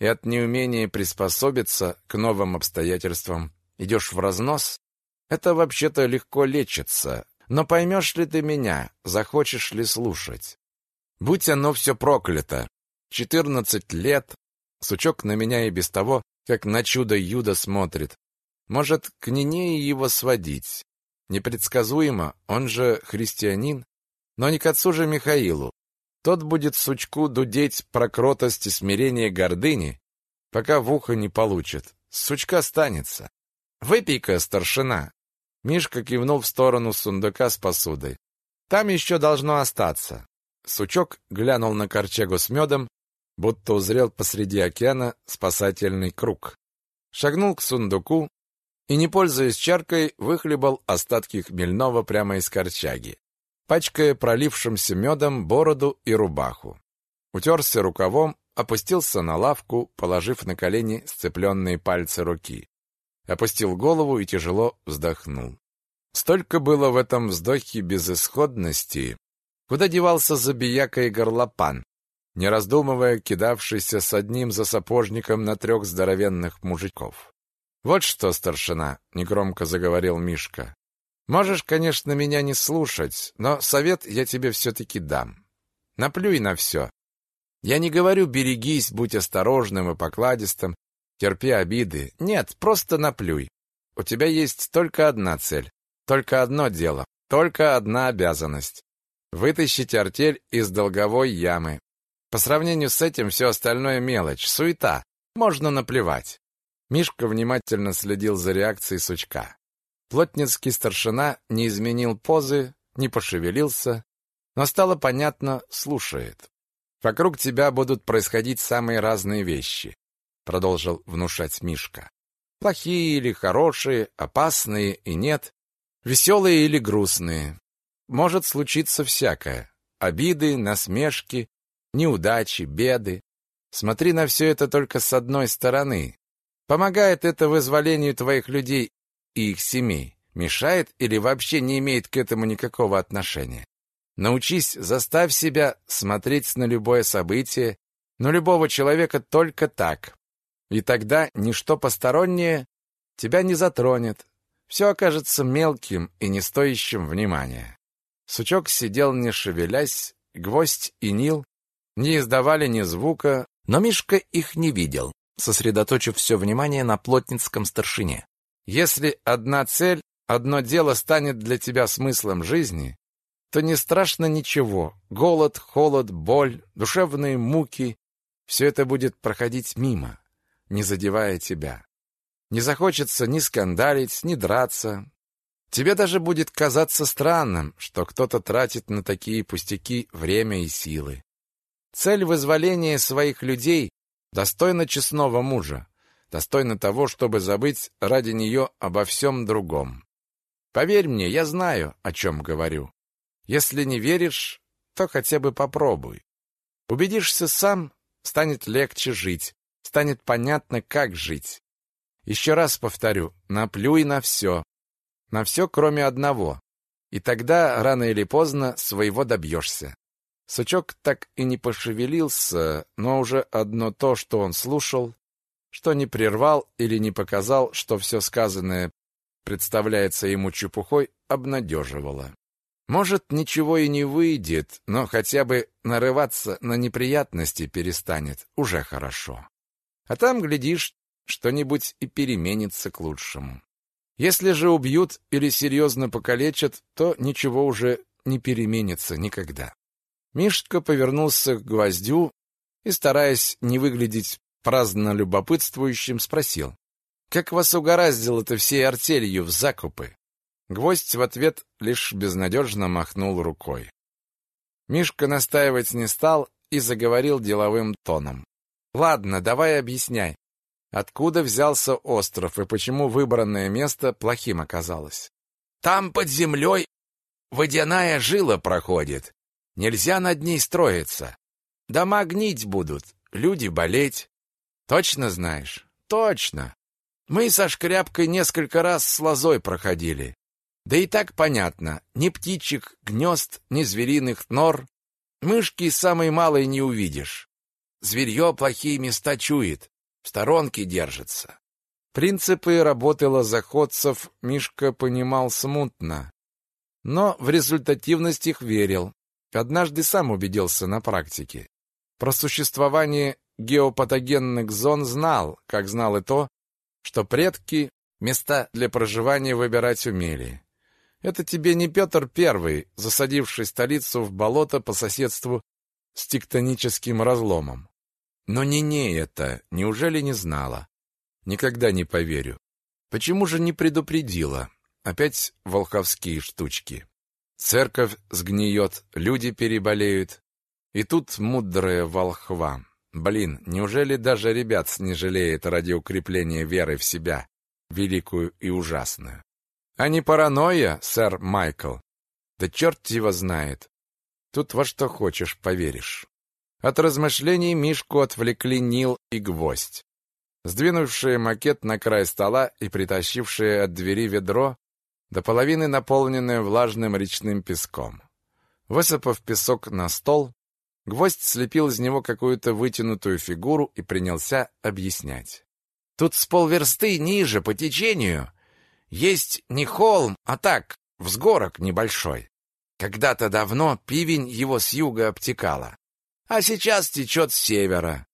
и от неумения приспособиться к новым обстоятельствам идешь в разнос. Это вообще-то легко лечится. Но поймешь ли ты меня, захочешь ли слушать? Будь оно все проклято. Четырнадцать лет. Сучок на меня и без того, как на чудо-юдо смотрит. Может, к Нинее его сводить. Непредсказуемо, он же христианин, но не к отцу же Михаилу. Тот будет сучку дудеть про кротость и смирение гордыни, пока в ухо не получит. Сучка останется. Выпей-ка, старшина. Мишка кивнул в сторону сундука с посудой. Там еще должно остаться. Сучок глянул на корчегу с медом, будто узрел посреди океана спасательный круг. Шагнул к сундуку и, не пользуясь чаркой, выхлебал остатки хмельного прямо из корчаги, пачкая пролившимся медом бороду и рубаху. Утерся рукавом, опустился на лавку, положив на колени сцепленные пальцы руки. Опустил голову и тяжело вздохнул. Столько было в этом вздохе безысходности, Куда девался забияка и горлопан, не раздумывая, кидавшийся с одним за сапожником на трех здоровенных мужиков. «Вот что, старшина», — негромко заговорил Мишка, — «можешь, конечно, меня не слушать, но совет я тебе все-таки дам. Наплюй на все. Я не говорю «берегись, будь осторожным и покладистым, терпи обиды». Нет, просто наплюй. У тебя есть только одна цель, только одно дело, только одна обязанность. Вытащить артель из долговой ямы. По сравнению с этим все остальное мелочь, суета. Можно наплевать. Мишка внимательно следил за реакцией сучка. Плотницкий старшина не изменил позы, не пошевелился, но стало понятно, слушает. Вокруг тебя будут происходить самые разные вещи, продолжил внушать Мишка. Плохие или хорошие, опасные и нет, веселые или грустные может случиться всякое. Обиды, насмешки, неудачи, беды. Смотри на все это только с одной стороны. Помогает это вызволению твоих людей и их семей? Мешает или вообще не имеет к этому никакого отношения? Научись, заставь себя смотреть на любое событие, на любого человека только так. И тогда ничто постороннее тебя не затронет. Все окажется мелким и не стоящим внимания. Сучок сидел не шевелясь, гвоздь и Нил не издавали ни звука, но Мишка их не видел, сосредоточив все внимание на плотницком старшине. Если одна цель, одно дело станет для тебя смыслом жизни, то не страшно ничего. Голод, холод, боль, душевные муки — все это будет проходить мимо, не задевая тебя. Не захочется ни скандалить, ни драться, Тебе даже будет казаться странным, что кто-то тратит на такие пустяки время и силы. Цель вызволения своих людей достойна честного мужа, достойна того, чтобы забыть ради нее обо всем другом. Поверь мне, я знаю, о чем говорю. Если не веришь, то хотя бы попробуй. Убедишься сам, станет легче жить, станет понятно, как жить. Еще раз повторю, наплюй на все, на все, кроме одного. И тогда, рано или поздно, своего добьешься. Сучок так и не пошевелился, но уже одно то, что он слушал, что не прервал или не показал, что все сказанное представляется ему чепухой, обнадеживало. Может, ничего и не выйдет, но хотя бы нарываться на неприятности перестанет, уже хорошо. А там, глядишь, что-нибудь и переменится к лучшему. Если же убьют или серьезно покалечат, то ничего уже не переменится никогда. Мишка повернулся к гвоздю и, стараясь не выглядеть праздно любопытствующим, спросил. «Как вас угораздило-то всей артелью в закупы?» Гвоздь в ответ лишь безнадежно махнул рукой. Мишка настаивать не стал и заговорил деловым тоном. «Ладно, давай объясняй. Откуда взялся остров и почему выбранное место плохим оказалось? Там под землей водяная жила проходит. Нельзя над ней строиться. Дома гнить будут, люди болеть. Точно знаешь? Точно. Мы со шкряпкой несколько раз с лозой проходили. Да и так понятно, ни птичек, гнезд, ни звериных нор. Мышки самой малой не увидишь. Зверье плохие места чует в сторонке держится. Принципы работы лозоходцев Мишка понимал смутно, но в результативность их верил. Однажды сам убедился на практике. Про существование геопатогенных зон знал, как знал и то, что предки места для проживания выбирать умели. Это тебе не Петр Первый, засадивший столицу в болото по соседству с тектоническим разломом. Но не не это, неужели не знала? Никогда не поверю. Почему же не предупредила? Опять волховские штучки. Церковь сгниет, люди переболеют. И тут мудрая волхва. Блин, неужели даже ребят не жалеет ради укрепления веры в себя, великую и ужасную? А не паранойя, сэр Майкл? Да черт его знает. Тут во что хочешь поверишь. От размышлений Мишку отвлекли Нил и Гвоздь. Сдвинувшие макет на край стола и притащившие от двери ведро, до половины наполненное влажным речным песком. Высыпав песок на стол, Гвоздь слепил из него какую-то вытянутую фигуру и принялся объяснять. Тут с полверсты ниже по течению есть не холм, а так, взгорок небольшой. Когда-то давно пивень его с юга обтекала, а сейчас течет с севера.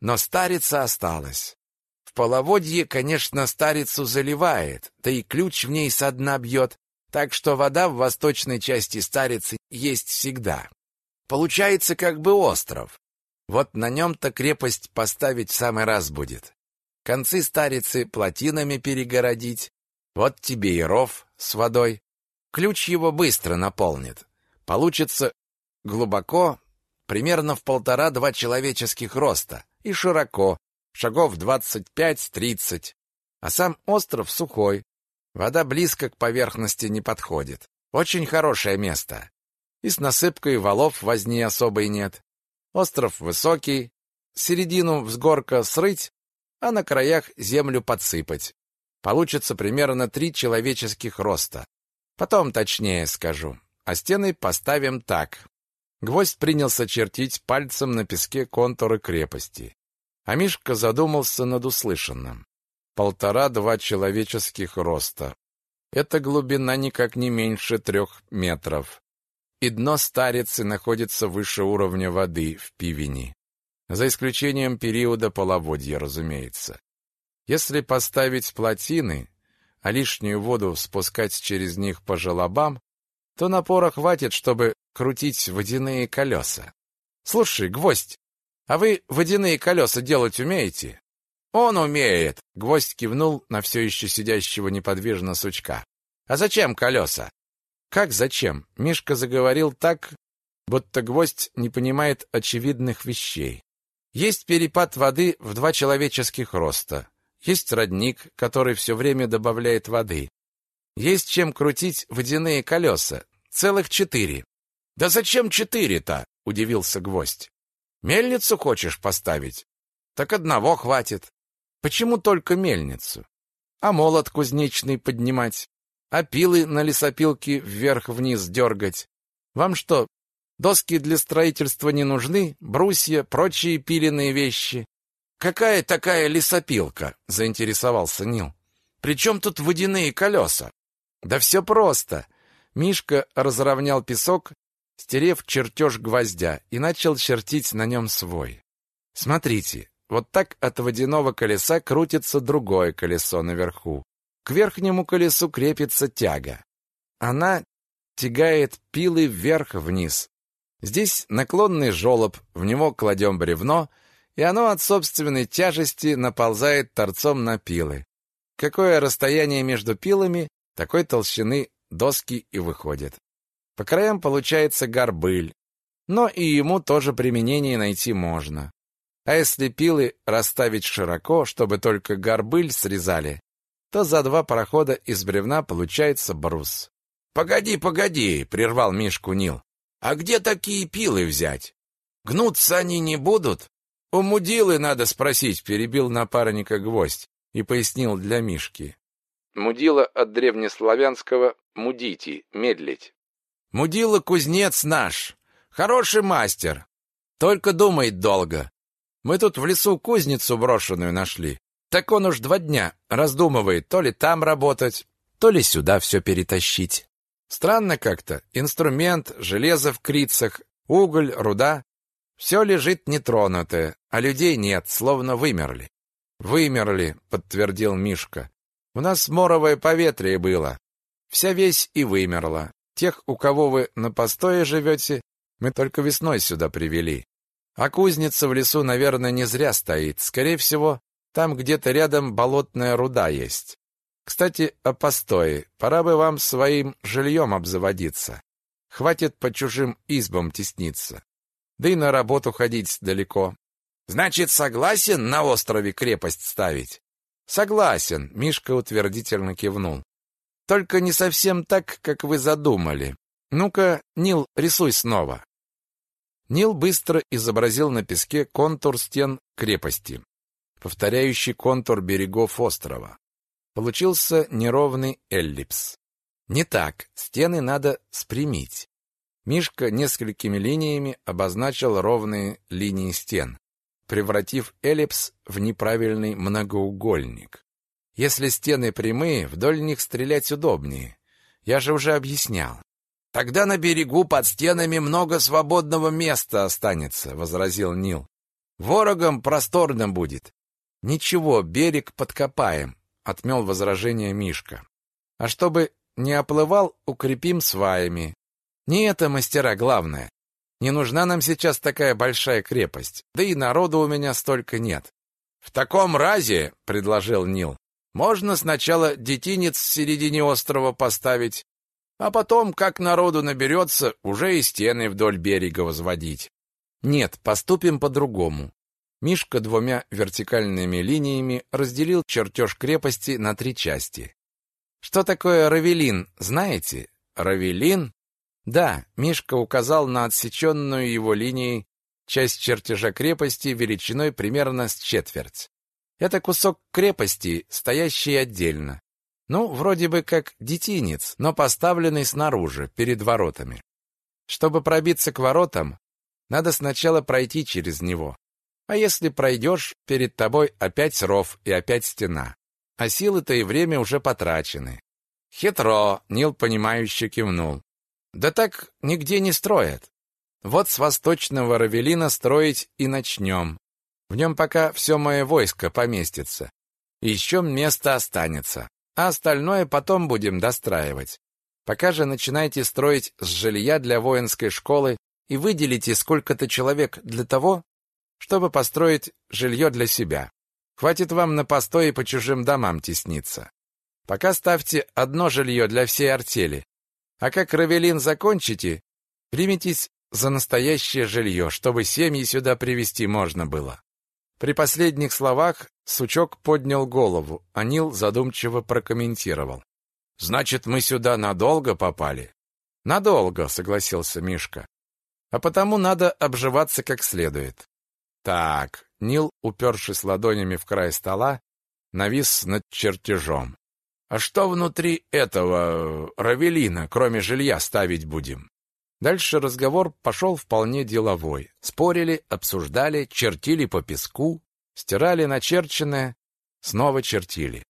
Но старица осталась. В половодье, конечно, старицу заливает, да и ключ в ней со дна бьет, так что вода в восточной части старицы есть всегда. Получается как бы остров. Вот на нем-то крепость поставить в самый раз будет. Концы старицы плотинами перегородить, вот тебе и ров с водой. Ключ его быстро наполнит. Получится глубоко, примерно в полтора-два человеческих роста, и широко, шагов двадцать-пять-тридцать. А сам остров сухой. Вода близко к поверхности не подходит. Очень хорошее место. И с насыпкой валов возни особой нет. Остров высокий, середину взгорка срыть, а на краях землю подсыпать. Получится примерно три человеческих роста. Потом точнее скажу. А стены поставим так. Гвоздь принялся чертить пальцем на песке контуры крепости. А Мишка задумался над услышанным. Полтора-два человеческих роста. Эта глубина никак не меньше трех метров. И дно старицы находится выше уровня воды в пивени. За исключением периода половодья, разумеется. Если поставить плотины, а лишнюю воду спускать через них по желобам, то напора хватит, чтобы крутить водяные колеса. Слушай, гвоздь, а вы водяные колеса делать умеете? Он умеет, гвоздь кивнул на все еще сидящего неподвижно сучка. А зачем колеса? Как зачем? Мишка заговорил так, будто гвоздь не понимает очевидных вещей. Есть перепад воды в два человеческих роста. Есть родник, который все время добавляет воды. Есть чем крутить водяные колеса. Целых четыре. Да зачем четыре-то? Удивился гвоздь. Мельницу хочешь поставить? Так одного хватит. Почему только мельницу? А молот кузнечный поднимать? А пилы на лесопилке вверх-вниз дергать? Вам что, доски для строительства не нужны? Брусья, прочие пиленные вещи? «Какая такая лесопилка?» — заинтересовался Нил. «При чем тут водяные колеса?» «Да все просто». Мишка разровнял песок, стерев чертеж гвоздя, и начал чертить на нем свой. «Смотрите, вот так от водяного колеса крутится другое колесо наверху. К верхнему колесу крепится тяга. Она тягает пилы вверх-вниз. Здесь наклонный желоб, в него кладем бревно — и оно от собственной тяжести наползает торцом на пилы. Какое расстояние между пилами, такой толщины доски и выходит. По краям получается горбыль, но и ему тоже применение найти можно. А если пилы расставить широко, чтобы только горбыль срезали, то за два прохода из бревна получается брус. «Погоди, погоди!» — прервал Мишку Нил. «А где такие пилы взять? Гнуться они не будут?» «У мудилы надо спросить», — перебил напарника гвоздь и пояснил для Мишки. Мудила от древнеславянского «мудити» — «медлить». «Мудила кузнец наш, хороший мастер, только думает долго. Мы тут в лесу кузницу брошенную нашли. Так он уж два дня раздумывает, то ли там работать, то ли сюда все перетащить. Странно как-то. Инструмент, железо в крицах, уголь, руда. Все лежит нетронутое, а людей нет, словно вымерли. Вымерли, подтвердил Мишка. У нас моровое поветрие было. Вся весь и вымерла. Тех, у кого вы на постое живете, мы только весной сюда привели. А кузница в лесу, наверное, не зря стоит. Скорее всего, там где-то рядом болотная руда есть. Кстати, о постое. Пора бы вам своим жильем обзаводиться. Хватит по чужим избам тесниться. Да и на работу ходить далеко. Значит, согласен на острове крепость ставить? Согласен, Мишка утвердительно кивнул. Только не совсем так, как вы задумали. Ну-ка, Нил, рисуй снова. Нил быстро изобразил на песке контур стен крепости, повторяющий контур берегов острова. Получился неровный эллипс. Не так, стены надо спрямить. Мишка несколькими линиями обозначил ровные линии стен, превратив эллипс в неправильный многоугольник. Если стены прямые, вдоль них стрелять удобнее. Я же уже объяснял. Тогда на берегу под стенами много свободного места останется, возразил Нил. Ворогам просторно будет. Ничего, берег подкопаем, отмел возражение Мишка. А чтобы не оплывал, укрепим сваями. Не это, мастера, главное. Не нужна нам сейчас такая большая крепость. Да и народу у меня столько нет. В таком разе, предложил Нил, можно сначала детинец в середине острова поставить, а потом, как народу наберется, уже и стены вдоль берега возводить. Нет, поступим по-другому. Мишка двумя вертикальными линиями разделил чертеж крепости на три части. Что такое равелин, знаете? Равелин? Да, Мишка указал на отсеченную его линией часть чертежа крепости величиной примерно с четверть. Это кусок крепости, стоящий отдельно. Ну, вроде бы как детинец, но поставленный снаружи, перед воротами. Чтобы пробиться к воротам, надо сначала пройти через него. А если пройдешь, перед тобой опять ров и опять стена. А силы-то и время уже потрачены. Хитро, Нил понимающе кивнул. Да так нигде не строят. Вот с восточного Равелина строить и начнем. В нем пока все мое войско поместится. И еще место останется. А остальное потом будем достраивать. Пока же начинайте строить с жилья для воинской школы и выделите сколько-то человек для того, чтобы построить жилье для себя. Хватит вам на постой по чужим домам тесниться. Пока ставьте одно жилье для всей артели. А как Равелин закончите, приметесь за настоящее жилье, чтобы семьи сюда привести можно было. При последних словах Сучок поднял голову, а Нил задумчиво прокомментировал. «Значит, мы сюда надолго попали?» «Надолго», — согласился Мишка. «А потому надо обживаться как следует. Так, Нил, упершись ладонями в край стола, навис над чертежом. А что внутри этого э, равелина, кроме жилья, ставить будем? Дальше разговор пошел вполне деловой. Спорили, обсуждали, чертили по песку, стирали начерченное, снова чертили.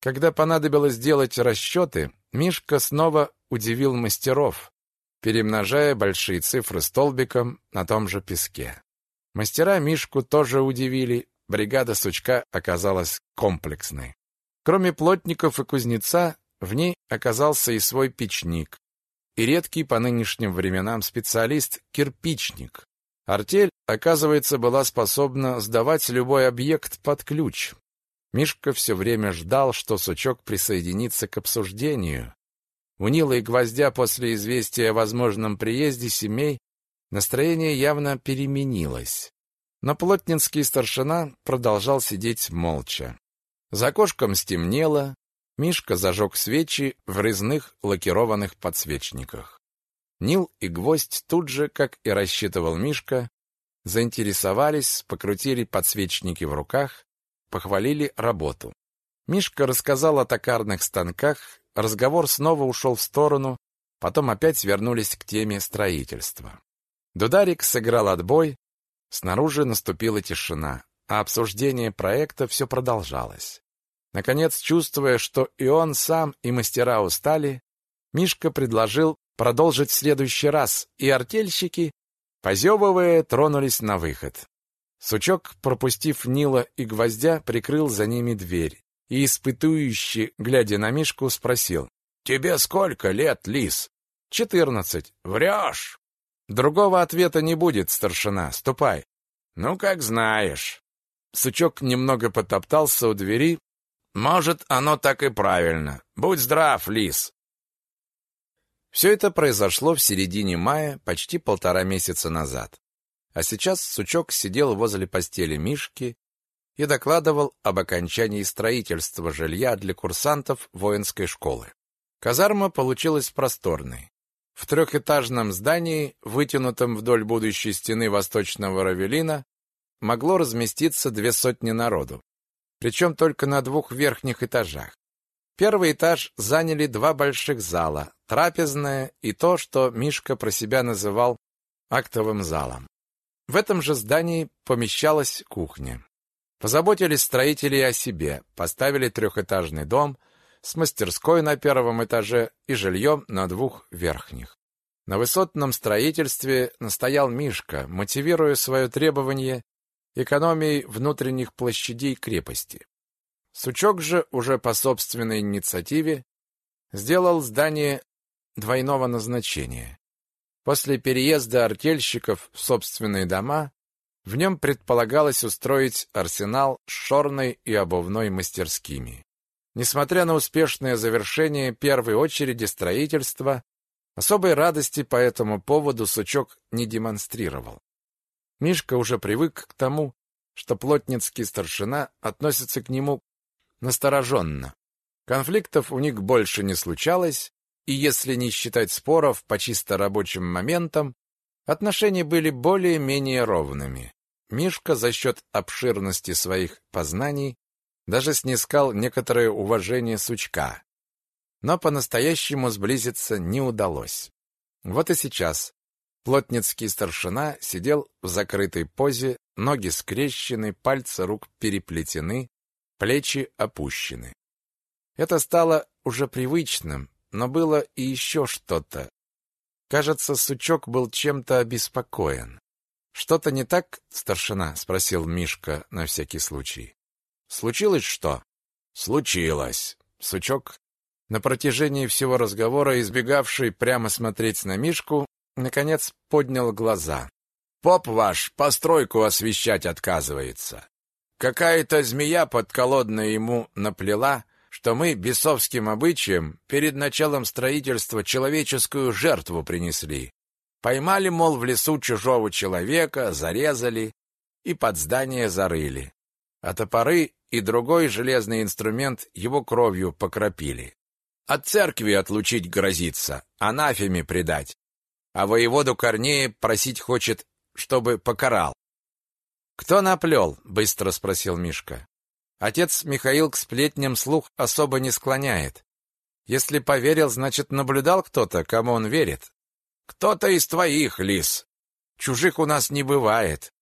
Когда понадобилось сделать расчеты, Мишка снова удивил мастеров, перемножая большие цифры столбиком на том же песке. Мастера Мишку тоже удивили, бригада Сучка оказалась комплексной. Кроме плотников и кузнеца, в ней оказался и свой печник, и редкий по нынешним временам специалист – кирпичник. Артель, оказывается, была способна сдавать любой объект под ключ. Мишка все время ждал, что Сучок присоединится к обсуждению. У Нила и Гвоздя после известия о возможном приезде семей Настроение явно переменилось. Но плотнинский старшина продолжал сидеть молча. За окошком стемнело, Мишка зажег свечи в резных лакированных подсвечниках. Нил и Гвоздь тут же, как и рассчитывал Мишка, заинтересовались, покрутили подсвечники в руках, похвалили работу. Мишка рассказал о токарных станках, разговор снова ушел в сторону, потом опять вернулись к теме строительства. Дударик сыграл отбой, снаружи наступила тишина, а обсуждение проекта все продолжалось. Наконец, чувствуя, что и он сам, и мастера устали, Мишка предложил продолжить в следующий раз, и артельщики, позевывая, тронулись на выход. Сучок, пропустив Нила и гвоздя, прикрыл за ними дверь и, испытующе, глядя на Мишку, спросил. «Тебе сколько лет, лис?» «Четырнадцать». «Врешь!» «Другого ответа не будет, старшина. Ступай». «Ну, как знаешь». Сучок немного потоптался у двери. «Может, оно так и правильно. Будь здрав, лис». Все это произошло в середине мая, почти полтора месяца назад. А сейчас Сучок сидел возле постели Мишки и докладывал об окончании строительства жилья для курсантов воинской школы. Казарма получилась просторной. В трехэтажном здании, вытянутом вдоль будущей стены восточного Равелина, могло разместиться две сотни народу, причем только на двух верхних этажах. Первый этаж заняли два больших зала, трапезная и то, что Мишка про себя называл актовым залом. В этом же здании помещалась кухня. Позаботились строители о себе, поставили трехэтажный дом с мастерской на первом этаже и жильем на двух верхних. На высотном строительстве настоял Мишка, мотивируя свое требование экономией внутренних площадей крепости. Сучок же уже по собственной инициативе сделал здание двойного назначения. После переезда артельщиков в собственные дома в нем предполагалось устроить арсенал с шорной и обувной мастерскими. Несмотря на успешное завершение первой очереди строительства, особой радости по этому поводу Сучок не демонстрировал. Мишка уже привык к тому, что плотницкий старшина относится к нему настороженно. Конфликтов у них больше не случалось, и если не считать споров по чисто рабочим моментам, отношения были более-менее ровными. Мишка за счет обширности своих познаний даже снискал некоторое уважение сучка. Но по-настоящему сблизиться не удалось. Вот и сейчас Плотницкий старшина сидел в закрытой позе, ноги скрещены, пальцы рук переплетены, плечи опущены. Это стало уже привычным, но было и еще что-то. Кажется, сучок был чем-то обеспокоен. «Что-то не так, старшина?» — спросил Мишка на всякий случай. «Случилось что?» «Случилось». Сучок, на протяжении всего разговора избегавший прямо смотреть на Мишку, наконец поднял глаза. Поп ваш постройку освещать отказывается. Какая-то змея подколодная ему наплела, что мы бесовским обычаем перед началом строительства человеческую жертву принесли. Поймали, мол, в лесу чужого человека, зарезали и под здание зарыли. А топоры и другой железный инструмент его кровью покропили. От церкви отлучить грозится, анафеме предать а воеводу Корнея просить хочет, чтобы покарал. «Кто наплел?» — быстро спросил Мишка. Отец Михаил к сплетням слух особо не склоняет. Если поверил, значит, наблюдал кто-то, кому он верит. Кто-то из твоих, лис. Чужих у нас не бывает.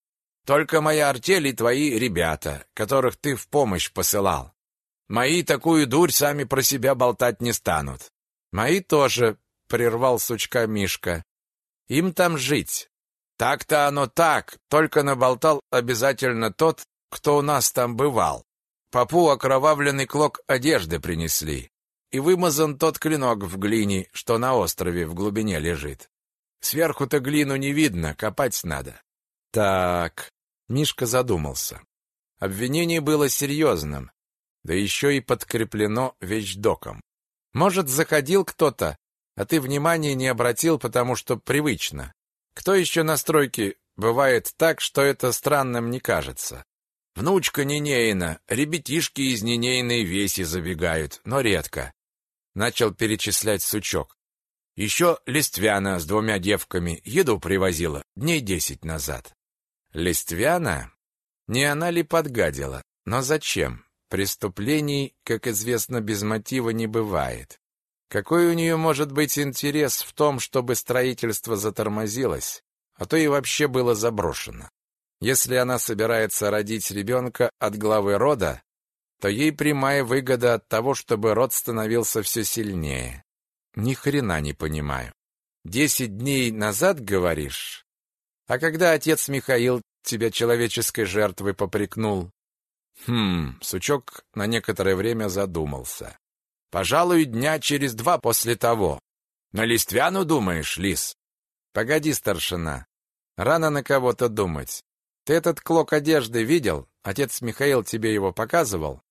Только моя артель и твои ребята, которых ты в помощь посылал. Мои такую дурь сами про себя болтать не станут. Мои тоже, прервал сучка Мишка. Им там жить. Так-то оно так, только наболтал обязательно тот, кто у нас там бывал. Попу окровавленный клок одежды принесли. И вымазан тот клинок в глине, что на острове в глубине лежит. Сверху-то глину не видно, копать надо. Так, Мишка задумался. Обвинение было серьезным, да еще и подкреплено вещдоком. Может, заходил кто-то, а ты внимания не обратил, потому что привычно. Кто еще на стройке бывает так, что это странным не кажется? Внучка Нинеина, ребятишки из Нинейной веси забегают, но редко. Начал перечислять сучок. Еще Листвяна с двумя девками еду привозила дней десять назад. Листвяна? Не она ли подгадила? Но зачем? Преступлений, как известно, без мотива не бывает. Какой у нее может быть интерес в том, чтобы строительство затормозилось, а то и вообще было заброшено? Если она собирается родить ребенка от главы рода, то ей прямая выгода от того, чтобы род становился все сильнее. Ни хрена не понимаю. Десять дней назад, говоришь? А когда отец Михаил тебя человеческой жертвой попрекнул? Хм, сучок на некоторое время задумался. Пожалуй, дня через два после того. На Листвяну думаешь, Лис? Погоди, старшина. Рано на кого-то думать. Ты этот клок одежды видел? Отец Михаил тебе его показывал?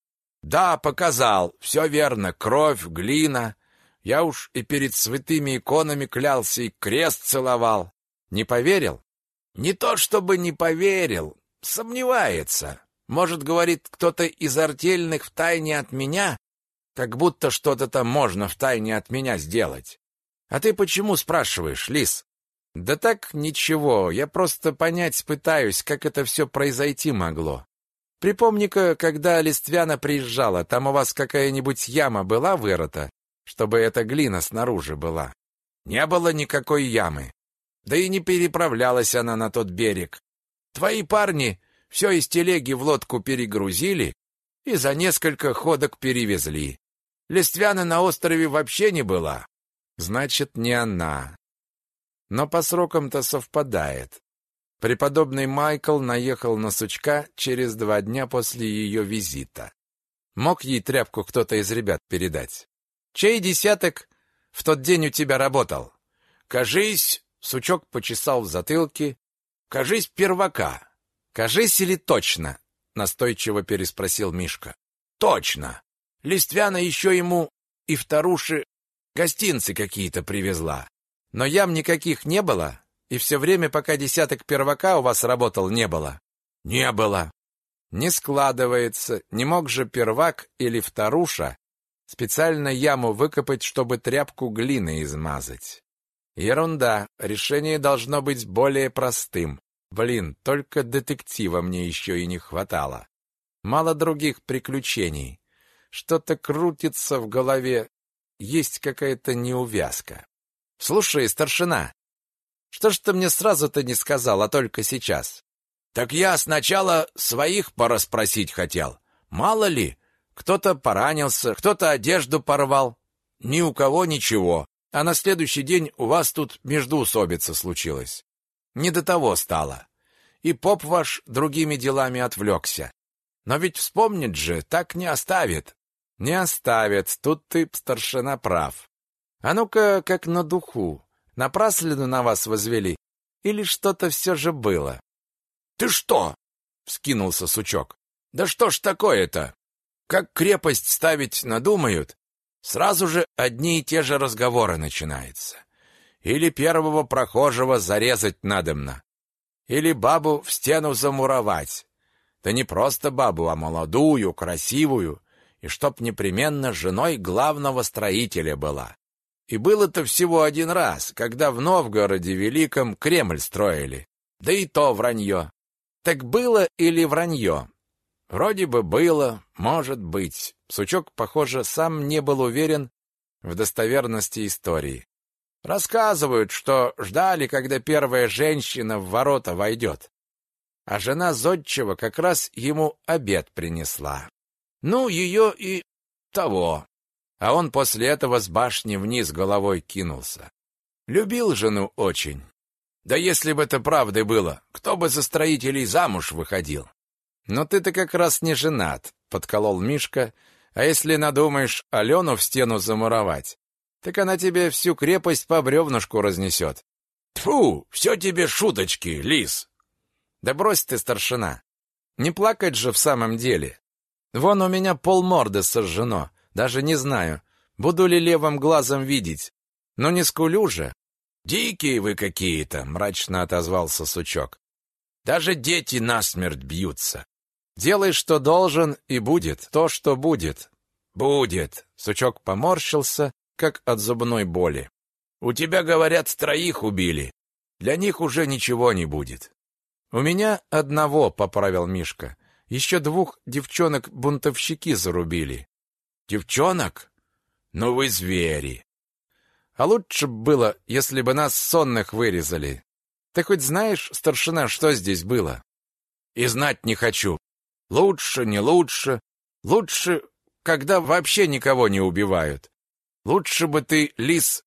Да, показал. Все верно. Кровь, глина. Я уж и перед святыми иконами клялся и крест целовал. Не поверил? Не то чтобы не поверил, сомневается. Может, говорит, кто-то из артельных втайне от меня, как будто что-то там можно втайне от меня сделать. А ты почему спрашиваешь, Лис? Да так ничего, я просто понять пытаюсь, как это все произойти могло. Припомни-ка, когда Листвяна приезжала, там у вас какая-нибудь яма была вырыта, чтобы эта глина снаружи была? Не было никакой ямы. Да и не переправлялась она на тот берег. Твои парни все из телеги в лодку перегрузили и за несколько ходок перевезли. Листвяна на острове вообще не была. Значит, не она. Но по срокам-то совпадает. Преподобный Майкл наехал на сучка через два дня после ее визита. Мог ей тряпку кто-то из ребят передать? Чей десяток в тот день у тебя работал? Кажись, Сучок почесал в затылке. «Кажись, первака». «Кажись или точно?» — настойчиво переспросил Мишка. «Точно. Листвяна еще ему и вторуши гостинцы какие-то привезла. Но ям никаких не было, и все время, пока десяток первака у вас работал, не было». «Не было». «Не складывается. Не мог же первак или вторуша специально яму выкопать, чтобы тряпку глины измазать?» Ерунда. Решение должно быть более простым. Блин, только детектива мне еще и не хватало. Мало других приключений. Что-то крутится в голове. Есть какая-то неувязка. Слушай, старшина, что ж ты мне сразу-то не сказал, а только сейчас? Так я сначала своих пораспросить хотел. Мало ли, кто-то поранился, кто-то одежду порвал. Ни у кого ничего. А на следующий день у вас тут междоусобица случилась. Не до того стало. И поп ваш другими делами отвлекся. Но ведь вспомнит же, так не оставит. Не оставит, тут ты, старшина, прав. А ну-ка, как на духу, напраслину на вас возвели? Или что-то все же было? Ты что? Вскинулся сучок. Да что ж такое-то? Как крепость ставить надумают, Сразу же одни и те же разговоры начинаются. Или первого прохожего зарезать надобно, или бабу в стену замуровать. Да не просто бабу, а молодую, красивую, и чтоб непременно женой главного строителя была. И было-то всего один раз, когда в Новгороде Великом Кремль строили. Да и то вранье. Так было или вранье? Вроде бы было, может быть. Сучок, похоже, сам не был уверен в достоверности истории. Рассказывают, что ждали, когда первая женщина в ворота войдет. А жена Зодчего как раз ему обед принесла. Ну, ее и того. А он после этого с башни вниз головой кинулся. Любил жену очень. Да если бы это правдой было, кто бы за строителей замуж выходил? Но ты-то как раз не женат, подколол Мишка. А если надумаешь Алену в стену замуровать, так она тебе всю крепость по бревнышку разнесет. Тфу, все тебе шуточки, лис. Да брось ты, старшина. Не плакать же в самом деле. Вон у меня полморды сожжено. Даже не знаю, буду ли левым глазом видеть. Но не скулю же. Дикие вы какие-то, мрачно отозвался сучок. Даже дети насмерть бьются. Делай, что должен, и будет то, что будет. Будет. Сучок поморщился, как от зубной боли. У тебя, говорят, троих убили. Для них уже ничего не будет. У меня одного, поправил Мишка. Еще двух девчонок-бунтовщики зарубили. Девчонок? Ну вы звери. А лучше бы было, если бы нас сонных вырезали. Ты хоть знаешь, старшина, что здесь было? И знать не хочу. Лучше, не лучше. Лучше, когда вообще никого не убивают. Лучше бы ты, лис...»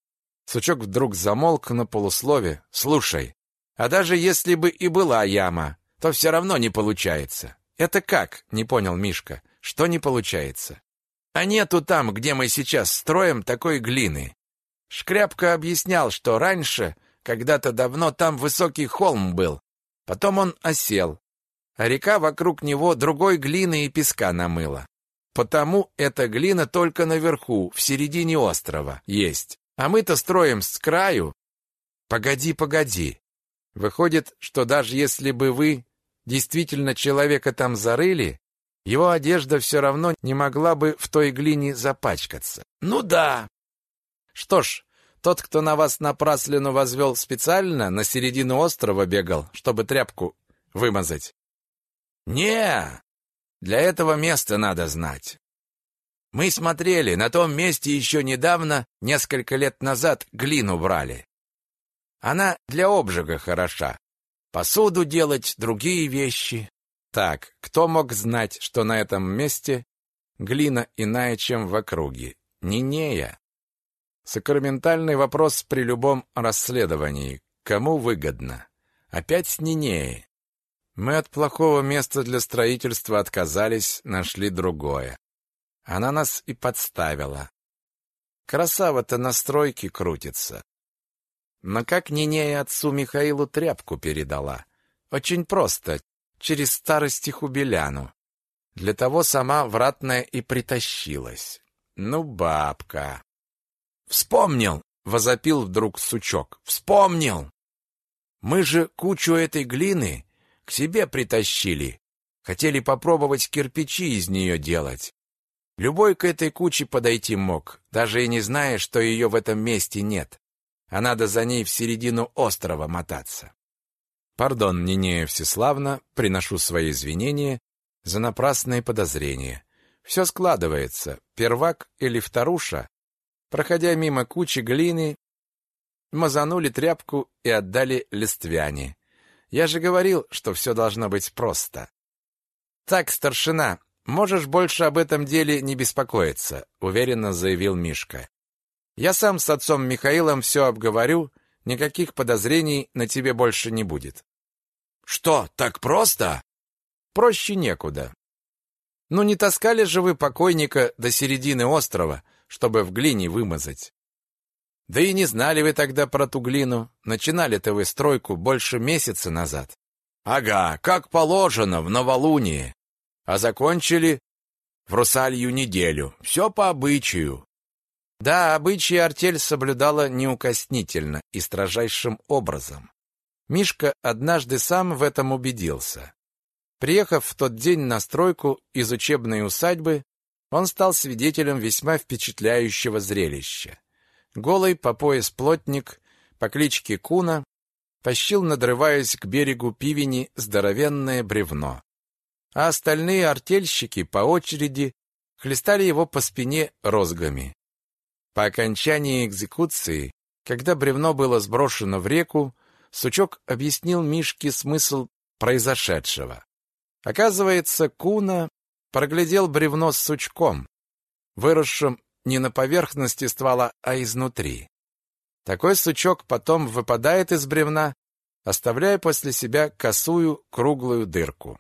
Сучок вдруг замолк на полуслове. «Слушай, а даже если бы и была яма, то все равно не получается». «Это как?» — не понял Мишка. «Что не получается?» «А нету там, где мы сейчас строим, такой глины». Шкряпка объяснял, что раньше, когда-то давно, там высокий холм был. Потом он осел, а река вокруг него другой глины и песка намыла. Потому эта глина только наверху, в середине острова, есть. А мы-то строим с краю. Погоди, погоди. Выходит, что даже если бы вы действительно человека там зарыли, его одежда все равно не могла бы в той глине запачкаться. Ну да. Что ж, тот, кто на вас напраслину возвел специально, на середину острова бегал, чтобы тряпку вымазать. Не, для этого места надо знать. Мы смотрели, на том месте еще недавно, несколько лет назад, глину брали. Она для обжига хороша. Посуду делать, другие вещи. Так, кто мог знать, что на этом месте глина иная, чем в округе? Нинея. Сакраментальный вопрос при любом расследовании. Кому выгодно? Опять с Нинеей. Мы от плохого места для строительства отказались, нашли другое. Она нас и подставила. Красава-то на стройке крутится. Но как Нинея отцу Михаилу тряпку передала? Очень просто, через старостиху Беляну. Для того сама вратная и притащилась. Ну, бабка. Вспомнил, возопил вдруг сучок. Вспомнил. Мы же кучу этой глины к себе притащили. Хотели попробовать кирпичи из нее делать. Любой к этой куче подойти мог, даже и не зная, что ее в этом месте нет. А надо за ней в середину острова мотаться. Пардон, Нинея Всеславна, приношу свои извинения за напрасные подозрения. Все складывается. Первак или вторуша, проходя мимо кучи глины, мазанули тряпку и отдали листвяне. Я же говорил, что все должно быть просто. Так, старшина, можешь больше об этом деле не беспокоиться, уверенно заявил Мишка. Я сам с отцом Михаилом все обговорю, никаких подозрений на тебе больше не будет. Что, так просто? Проще некуда. Ну не таскали же вы покойника до середины острова, чтобы в глине вымазать? Да и не знали вы тогда про ту глину. Начинали-то вы стройку больше месяца назад. Ага, как положено, в новолуние. А закончили в русалью неделю. Все по обычаю. Да, обычаи артель соблюдала неукоснительно и строжайшим образом. Мишка однажды сам в этом убедился. Приехав в тот день на стройку из учебной усадьбы, он стал свидетелем весьма впечатляющего зрелища. Голый по пояс плотник по кличке Куна тащил, надрываясь к берегу пивени, здоровенное бревно. А остальные артельщики по очереди хлестали его по спине розгами. По окончании экзекуции, когда бревно было сброшено в реку, Сучок объяснил Мишке смысл произошедшего. Оказывается, Куна проглядел бревно с сучком, выросшим не на поверхности ствола, а изнутри. Такой сучок потом выпадает из бревна, оставляя после себя косую круглую дырку.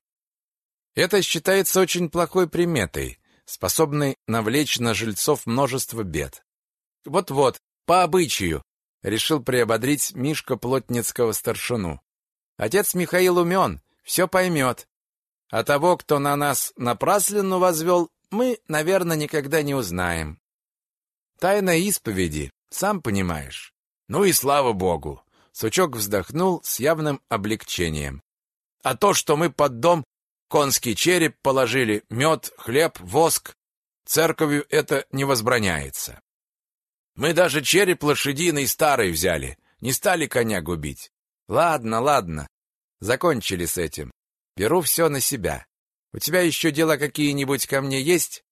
Это считается очень плохой приметой, способной навлечь на жильцов множество бед. Вот-вот, по обычаю, решил приободрить Мишка плотницкого старшину. Отец Михаил умен, все поймет. А того, кто на нас напраслину возвел, мы, наверное, никогда не узнаем. Тайна исповеди, сам понимаешь. Ну и слава богу. Сучок вздохнул с явным облегчением. А то, что мы под дом конский череп положили, мед, хлеб, воск, церковью это не возбраняется. Мы даже череп лошадиный старый взяли, не стали коня губить. Ладно, ладно, закончили с этим. Беру все на себя. У тебя еще дела какие-нибудь ко мне есть?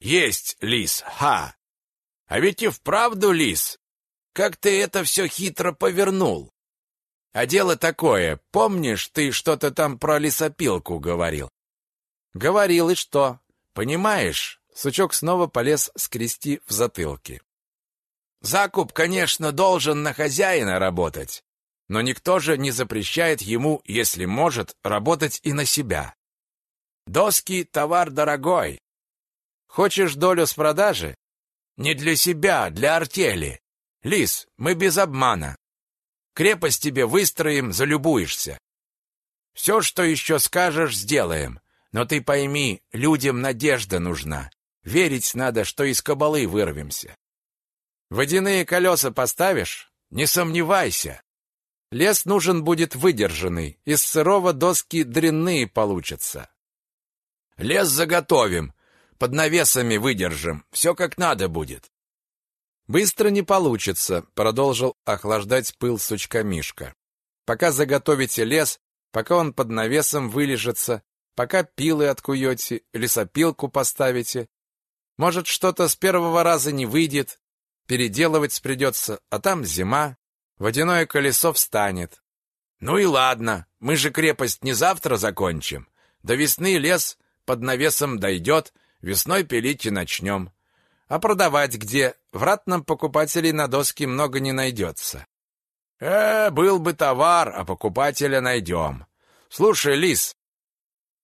Есть, лис, ха! А ведь и вправду, лис, как ты это все хитро повернул. А дело такое, помнишь, ты что-то там про лесопилку говорил? Говорил, и что? Понимаешь? Сучок снова полез скрести в затылке. Закуп, конечно, должен на хозяина работать, но никто же не запрещает ему, если может, работать и на себя. Доски — товар дорогой. Хочешь долю с продажи? Не для себя, для артели. Лис, мы без обмана. Крепость тебе выстроим, залюбуешься. Все, что еще скажешь, сделаем. Но ты пойми, людям надежда нужна. Верить надо, что из кабалы вырвемся. Водяные колеса поставишь? Не сомневайся. Лес нужен будет выдержанный, из сырого доски дрянные получатся. Лес заготовим, под навесами выдержим, все как надо будет. Быстро не получится, продолжил охлаждать пыл сучка Мишка. Пока заготовите лес, пока он под навесом вылежится, пока пилы откуете, лесопилку поставите. Может, что-то с первого раза не выйдет, переделывать придется, а там зима, водяное колесо встанет. Ну и ладно, мы же крепость не завтра закончим. До весны лес под навесом дойдет, весной пилить и начнем. А продавать где? В ратном покупателей на доски много не найдется. Э, был бы товар, а покупателя найдем. Слушай, Лис,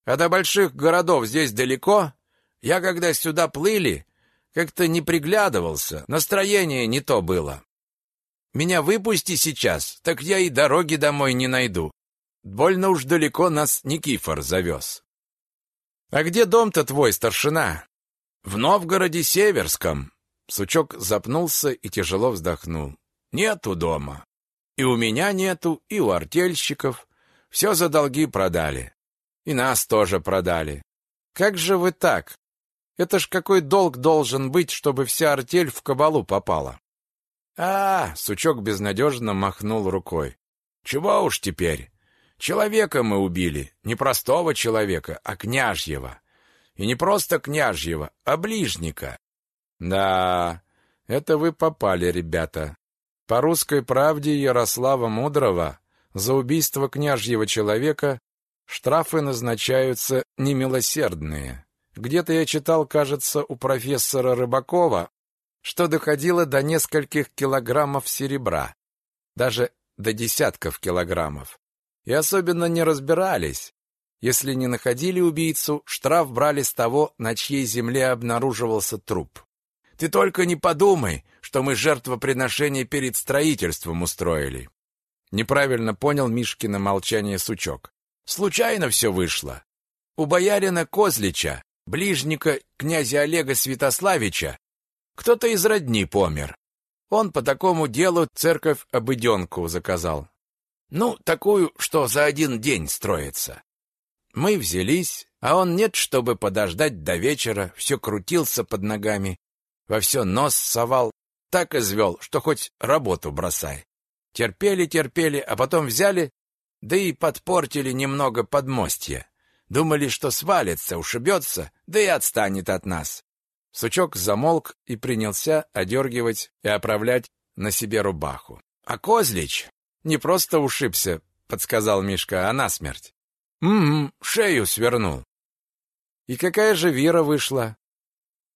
а до больших городов здесь далеко? Я когда сюда плыли, как-то не приглядывался, настроение не то было. Меня выпусти сейчас, так я и дороги домой не найду. Больно уж далеко нас Никифор завез. А где дом-то твой, старшина? В Новгороде Северском. Сучок запнулся и тяжело вздохнул. Нету дома. И у меня нету, и у артельщиков. Все за долги продали. И нас тоже продали. Как же вы так? Это ж какой долг должен быть, чтобы вся артель в кабалу попала? А, сучок безнадежно махнул рукой. Чего уж теперь? Человека мы убили, не простого человека, а княжьего. И не просто княжьего, а ближника. Да, это вы попали, ребята. По русской правде Ярослава Мудрого за убийство княжьего человека штрафы назначаются немилосердные. Где-то я читал, кажется, у профессора Рыбакова, что доходило до нескольких килограммов серебра, даже до десятков килограммов. И особенно не разбирались. Если не находили убийцу, штраф брали с того, на чьей земле обнаруживался труп. Ты только не подумай, что мы жертвоприношение перед строительством устроили. Неправильно понял Мишкино молчание сучок. Случайно все вышло. У боярина Козлича, ближника князя Олега Святославича, кто-то из родни помер. Он по такому делу церковь обыденку заказал. Ну, такую, что за один день строится. Мы взялись, а он нет, чтобы подождать до вечера, все крутился под ногами, во все нос совал, так извел, что хоть работу бросай. Терпели, терпели, а потом взяли, да и подпортили немного подмостья. Думали, что свалится, ушибется, да и отстанет от нас. Сучок замолк и принялся одергивать и оправлять на себе рубаху. А Козлич не просто ушибся, подсказал Мишка, а насмерть. Угу, шею свернул. И какая же вера вышла?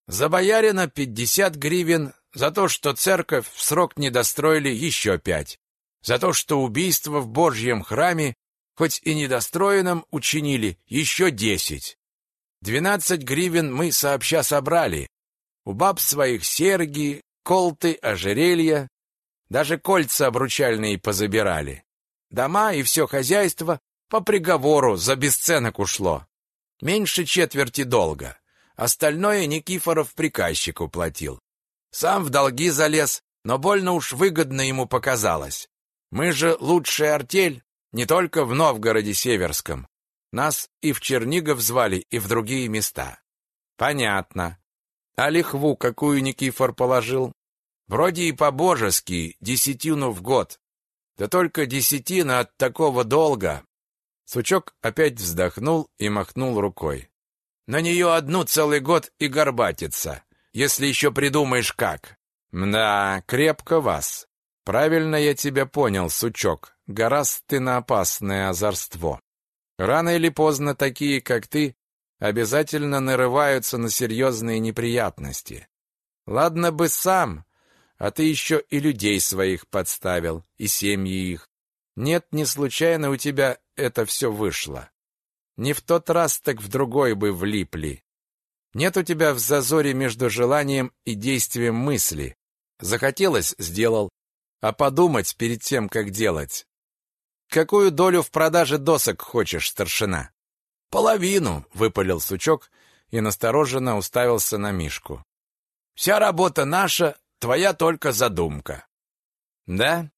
За боярина пятьдесят гривен, за то, что церковь в срок не достроили еще пять, за то, что убийство в Божьем храме, хоть и недостроенном, учинили еще десять. Двенадцать гривен мы сообща собрали. У баб своих серьги, колты, ожерелья, даже кольца обручальные позабирали. Дома и все хозяйство по приговору за бесценок ушло. Меньше четверти долга. Остальное Никифоров приказчику платил. Сам в долги залез, но больно уж выгодно ему показалось. Мы же лучшая артель не только в Новгороде Северском. Нас и в Чернигов звали, и в другие места. Понятно. А лихву какую Никифор положил? Вроде и по-божески, десятину в год. Да только десятина от такого долга. Сучок опять вздохнул и махнул рукой. На нее одну целый год и горбатится, если еще придумаешь как. Мда, крепко вас. Правильно я тебя понял, сучок. Гораст ты на опасное озорство. Рано или поздно такие, как ты, обязательно нарываются на серьезные неприятности. Ладно бы сам, а ты еще и людей своих подставил, и семьи их. Нет, не случайно у тебя это все вышло. Не в тот раз, так в другой бы влипли. Нет у тебя в зазоре между желанием и действием мысли. Захотелось — сделал. А подумать перед тем, как делать. Какую долю в продаже досок хочешь, старшина? Половину, выпалил сучок и настороженно уставился на Мишку. Вся работа наша, твоя только задумка. Да?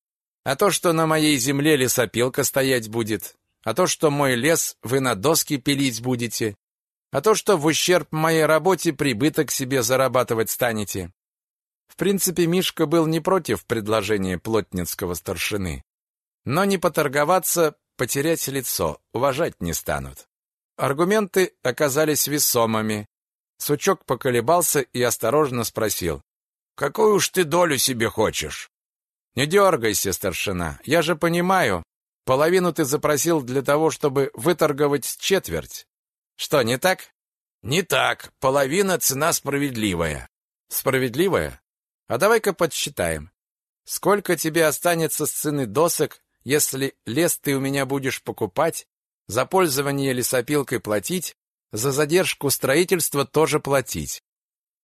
А то, что на моей земле лесопилка стоять будет, а то, что мой лес вы на доски пилить будете, а то, что в ущерб моей работе прибыток себе зарабатывать станете. В принципе, Мишка был не против предложения плотницкого старшины. Но не поторговаться, потерять лицо, уважать не станут. Аргументы оказались весомыми. Сучок поколебался и осторожно спросил. «Какую уж ты долю себе хочешь?» «Не дергайся, старшина. Я же понимаю, половину ты запросил для того, чтобы выторговать четверть. Что, не так?» «Не так. Половина цена справедливая». «Справедливая? А давай-ка подсчитаем. Сколько тебе останется с цены досок, если лес ты у меня будешь покупать, за пользование лесопилкой платить, за задержку строительства тоже платить?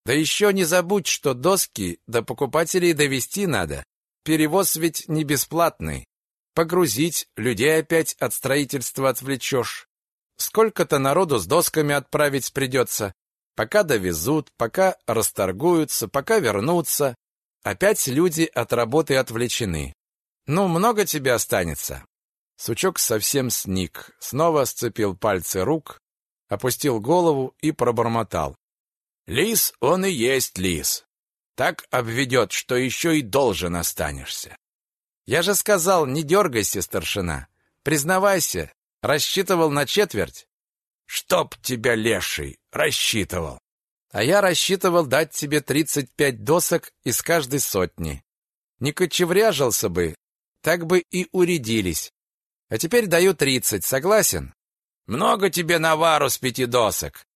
Да еще не забудь, что доски до покупателей довести надо. Перевоз ведь не бесплатный. Погрузить, людей опять от строительства отвлечешь. Сколько-то народу с досками отправить придется. Пока довезут, пока расторгуются, пока вернутся, опять люди от работы отвлечены. Ну, много тебе останется. Сучок совсем сник, снова сцепил пальцы рук, опустил голову и пробормотал. Лис, он и есть лис. Так обведет, что еще и должен останешься. Я же сказал, не дергайся, старшина. Признавайся, рассчитывал на четверть. Чтоб тебя, леший, рассчитывал. А я рассчитывал дать тебе тридцать пять досок из каждой сотни. Не кочевряжился бы, так бы и уредились. А теперь даю тридцать, согласен? Много тебе навару с пяти досок.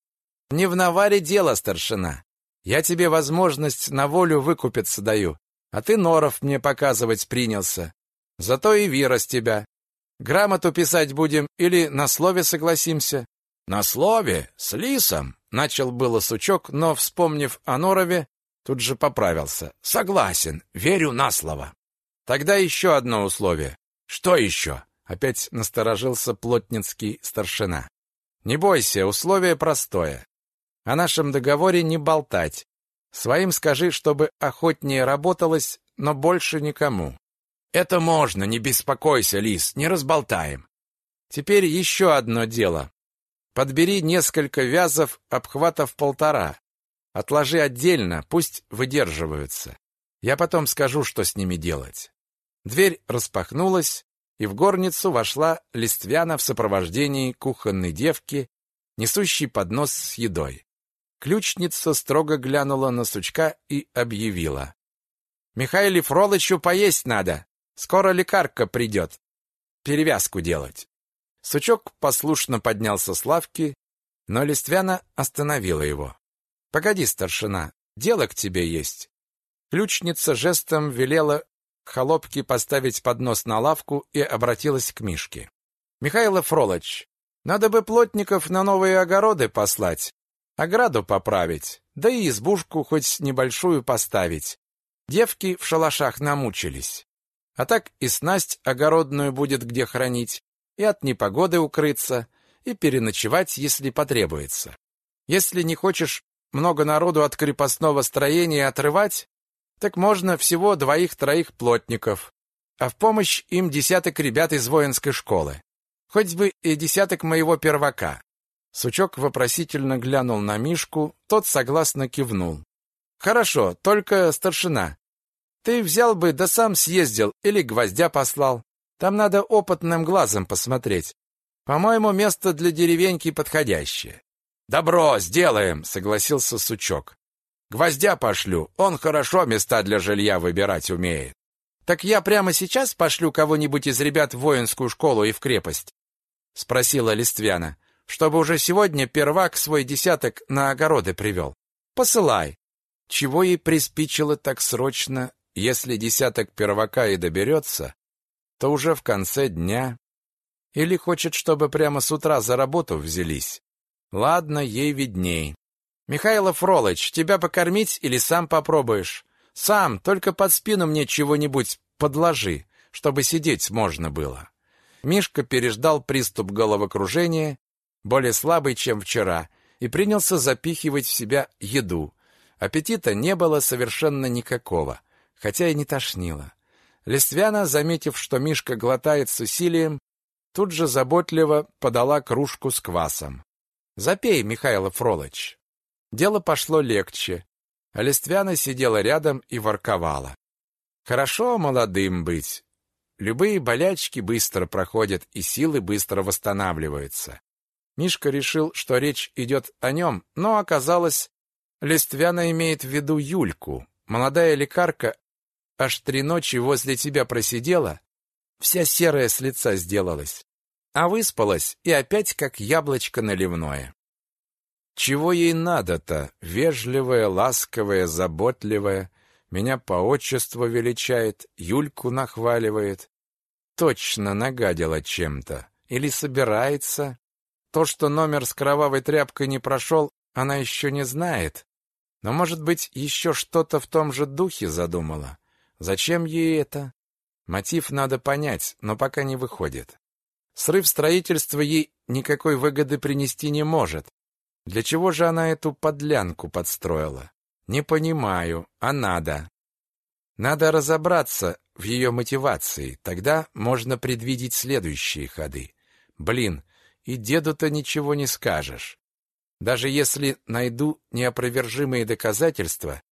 Не в наваре дело, старшина. Я тебе возможность на волю выкупиться даю, а ты норов мне показывать принялся. Зато и вира с тебя. Грамоту писать будем или на слове согласимся? На слове? С лисом? Начал было сучок, но, вспомнив о Норове, тут же поправился. Согласен, верю на слово. Тогда еще одно условие. Что еще? Опять насторожился плотницкий старшина. Не бойся, условие простое. О нашем договоре не болтать. Своим скажи, чтобы охотнее работалось, но больше никому. Это можно, не беспокойся, лис, не разболтаем. Теперь еще одно дело. Подбери несколько вязов обхватов полтора. Отложи отдельно, пусть выдерживаются. Я потом скажу, что с ними делать. Дверь распахнулась, и в горницу вошла Листвяна в сопровождении кухонной девки, несущей поднос с едой. Ключница строго глянула на сучка и объявила. «Михаиле Фролычу поесть надо. Скоро лекарка придет. Перевязку делать». Сучок послушно поднялся с лавки, но Листвяна остановила его. «Погоди, старшина, дело к тебе есть». Ключница жестом велела холопке поставить поднос на лавку и обратилась к Мишке. «Михаил Фролыч, надо бы плотников на новые огороды послать, ограду поправить, да и избушку хоть небольшую поставить. Девки в шалашах намучились. А так и снасть огородную будет где хранить, и от непогоды укрыться, и переночевать, если потребуется. Если не хочешь много народу от крепостного строения отрывать, так можно всего двоих-троих плотников, а в помощь им десяток ребят из воинской школы. Хоть бы и десяток моего первака. Сучок вопросительно глянул на Мишку, тот согласно кивнул. Хорошо, только старшина. Ты взял бы да сам съездил или гвоздя послал. Там надо опытным глазом посмотреть. По-моему, место для деревеньки подходящее. Добро, сделаем, согласился Сучок. Гвоздя пошлю, он хорошо места для жилья выбирать умеет. Так я прямо сейчас пошлю кого-нибудь из ребят в воинскую школу и в крепость, спросила Листвяна чтобы уже сегодня первак свой десяток на огороды привел. Посылай. Чего ей приспичило так срочно, Если десяток первака и доберется, то уже в конце дня. Или хочет, чтобы прямо с утра за работу взялись. Ладно, ей видней. Михайлов Ролыч, тебя покормить или сам попробуешь? Сам, только под спину мне чего-нибудь подложи, чтобы сидеть можно было. Мишка переждал приступ головокружения, более слабый, чем вчера, и принялся запихивать в себя еду. Аппетита не было совершенно никакого, хотя и не тошнило. Листвяна, заметив, что Мишка глотает с усилием, тут же заботливо подала кружку с квасом. «Запей, Михаил Фролыч». Дело пошло легче, а Листвяна сидела рядом и ворковала. «Хорошо молодым быть. Любые болячки быстро проходят, и силы быстро восстанавливаются. Мишка решил, что речь идет о нем, но оказалось, Листвяна имеет в виду Юльку. Молодая лекарка аж три ночи возле тебя просидела, вся серая с лица сделалась, а выспалась и опять как яблочко наливное. Чего ей надо-то? Вежливая, ласковая, заботливая, меня по отчеству величает, Юльку нахваливает. Точно нагадила чем-то. Или собирается. То, что номер с кровавой тряпкой не прошел, она еще не знает. Но, может быть, еще что-то в том же духе задумала. Зачем ей это? Мотив надо понять, но пока не выходит. Срыв строительства ей никакой выгоды принести не может. Для чего же она эту подлянку подстроила? Не понимаю, а надо. Надо разобраться в ее мотивации, тогда можно предвидеть следующие ходы. Блин, и деду-то ничего не скажешь. Даже если найду неопровержимые доказательства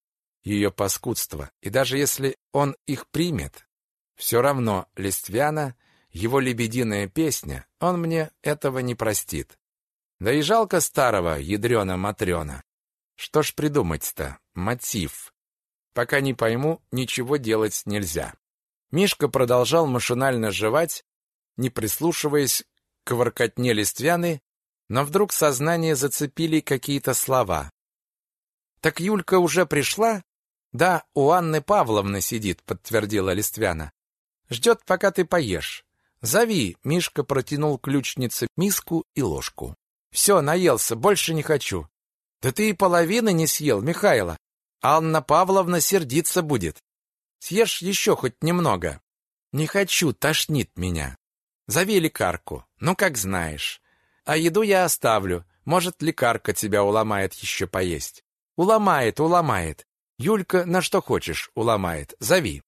ее паскудства, и даже если он их примет, все равно Листвяна, его лебединая песня, он мне этого не простит. Да и жалко старого ядрена-матрена. Что ж придумать-то? Мотив. Пока не пойму, ничего делать нельзя. Мишка продолжал машинально жевать, не прислушиваясь к воркотне Листвяны, но вдруг сознание зацепили какие-то слова. «Так Юлька уже пришла?» «Да, у Анны Павловны сидит», — подтвердила Листвяна. «Ждет, пока ты поешь. Зови», — Мишка протянул ключнице миску и ложку. «Все, наелся, больше не хочу». «Да ты и половины не съел, Михайло. Анна Павловна сердиться будет. Съешь еще хоть немного». «Не хочу, тошнит меня». «Зови лекарку, ну как знаешь. А еду я оставлю. Может, лекарка тебя уломает еще поесть. Уломает, уломает. Юлька на что хочешь уломает. Зови.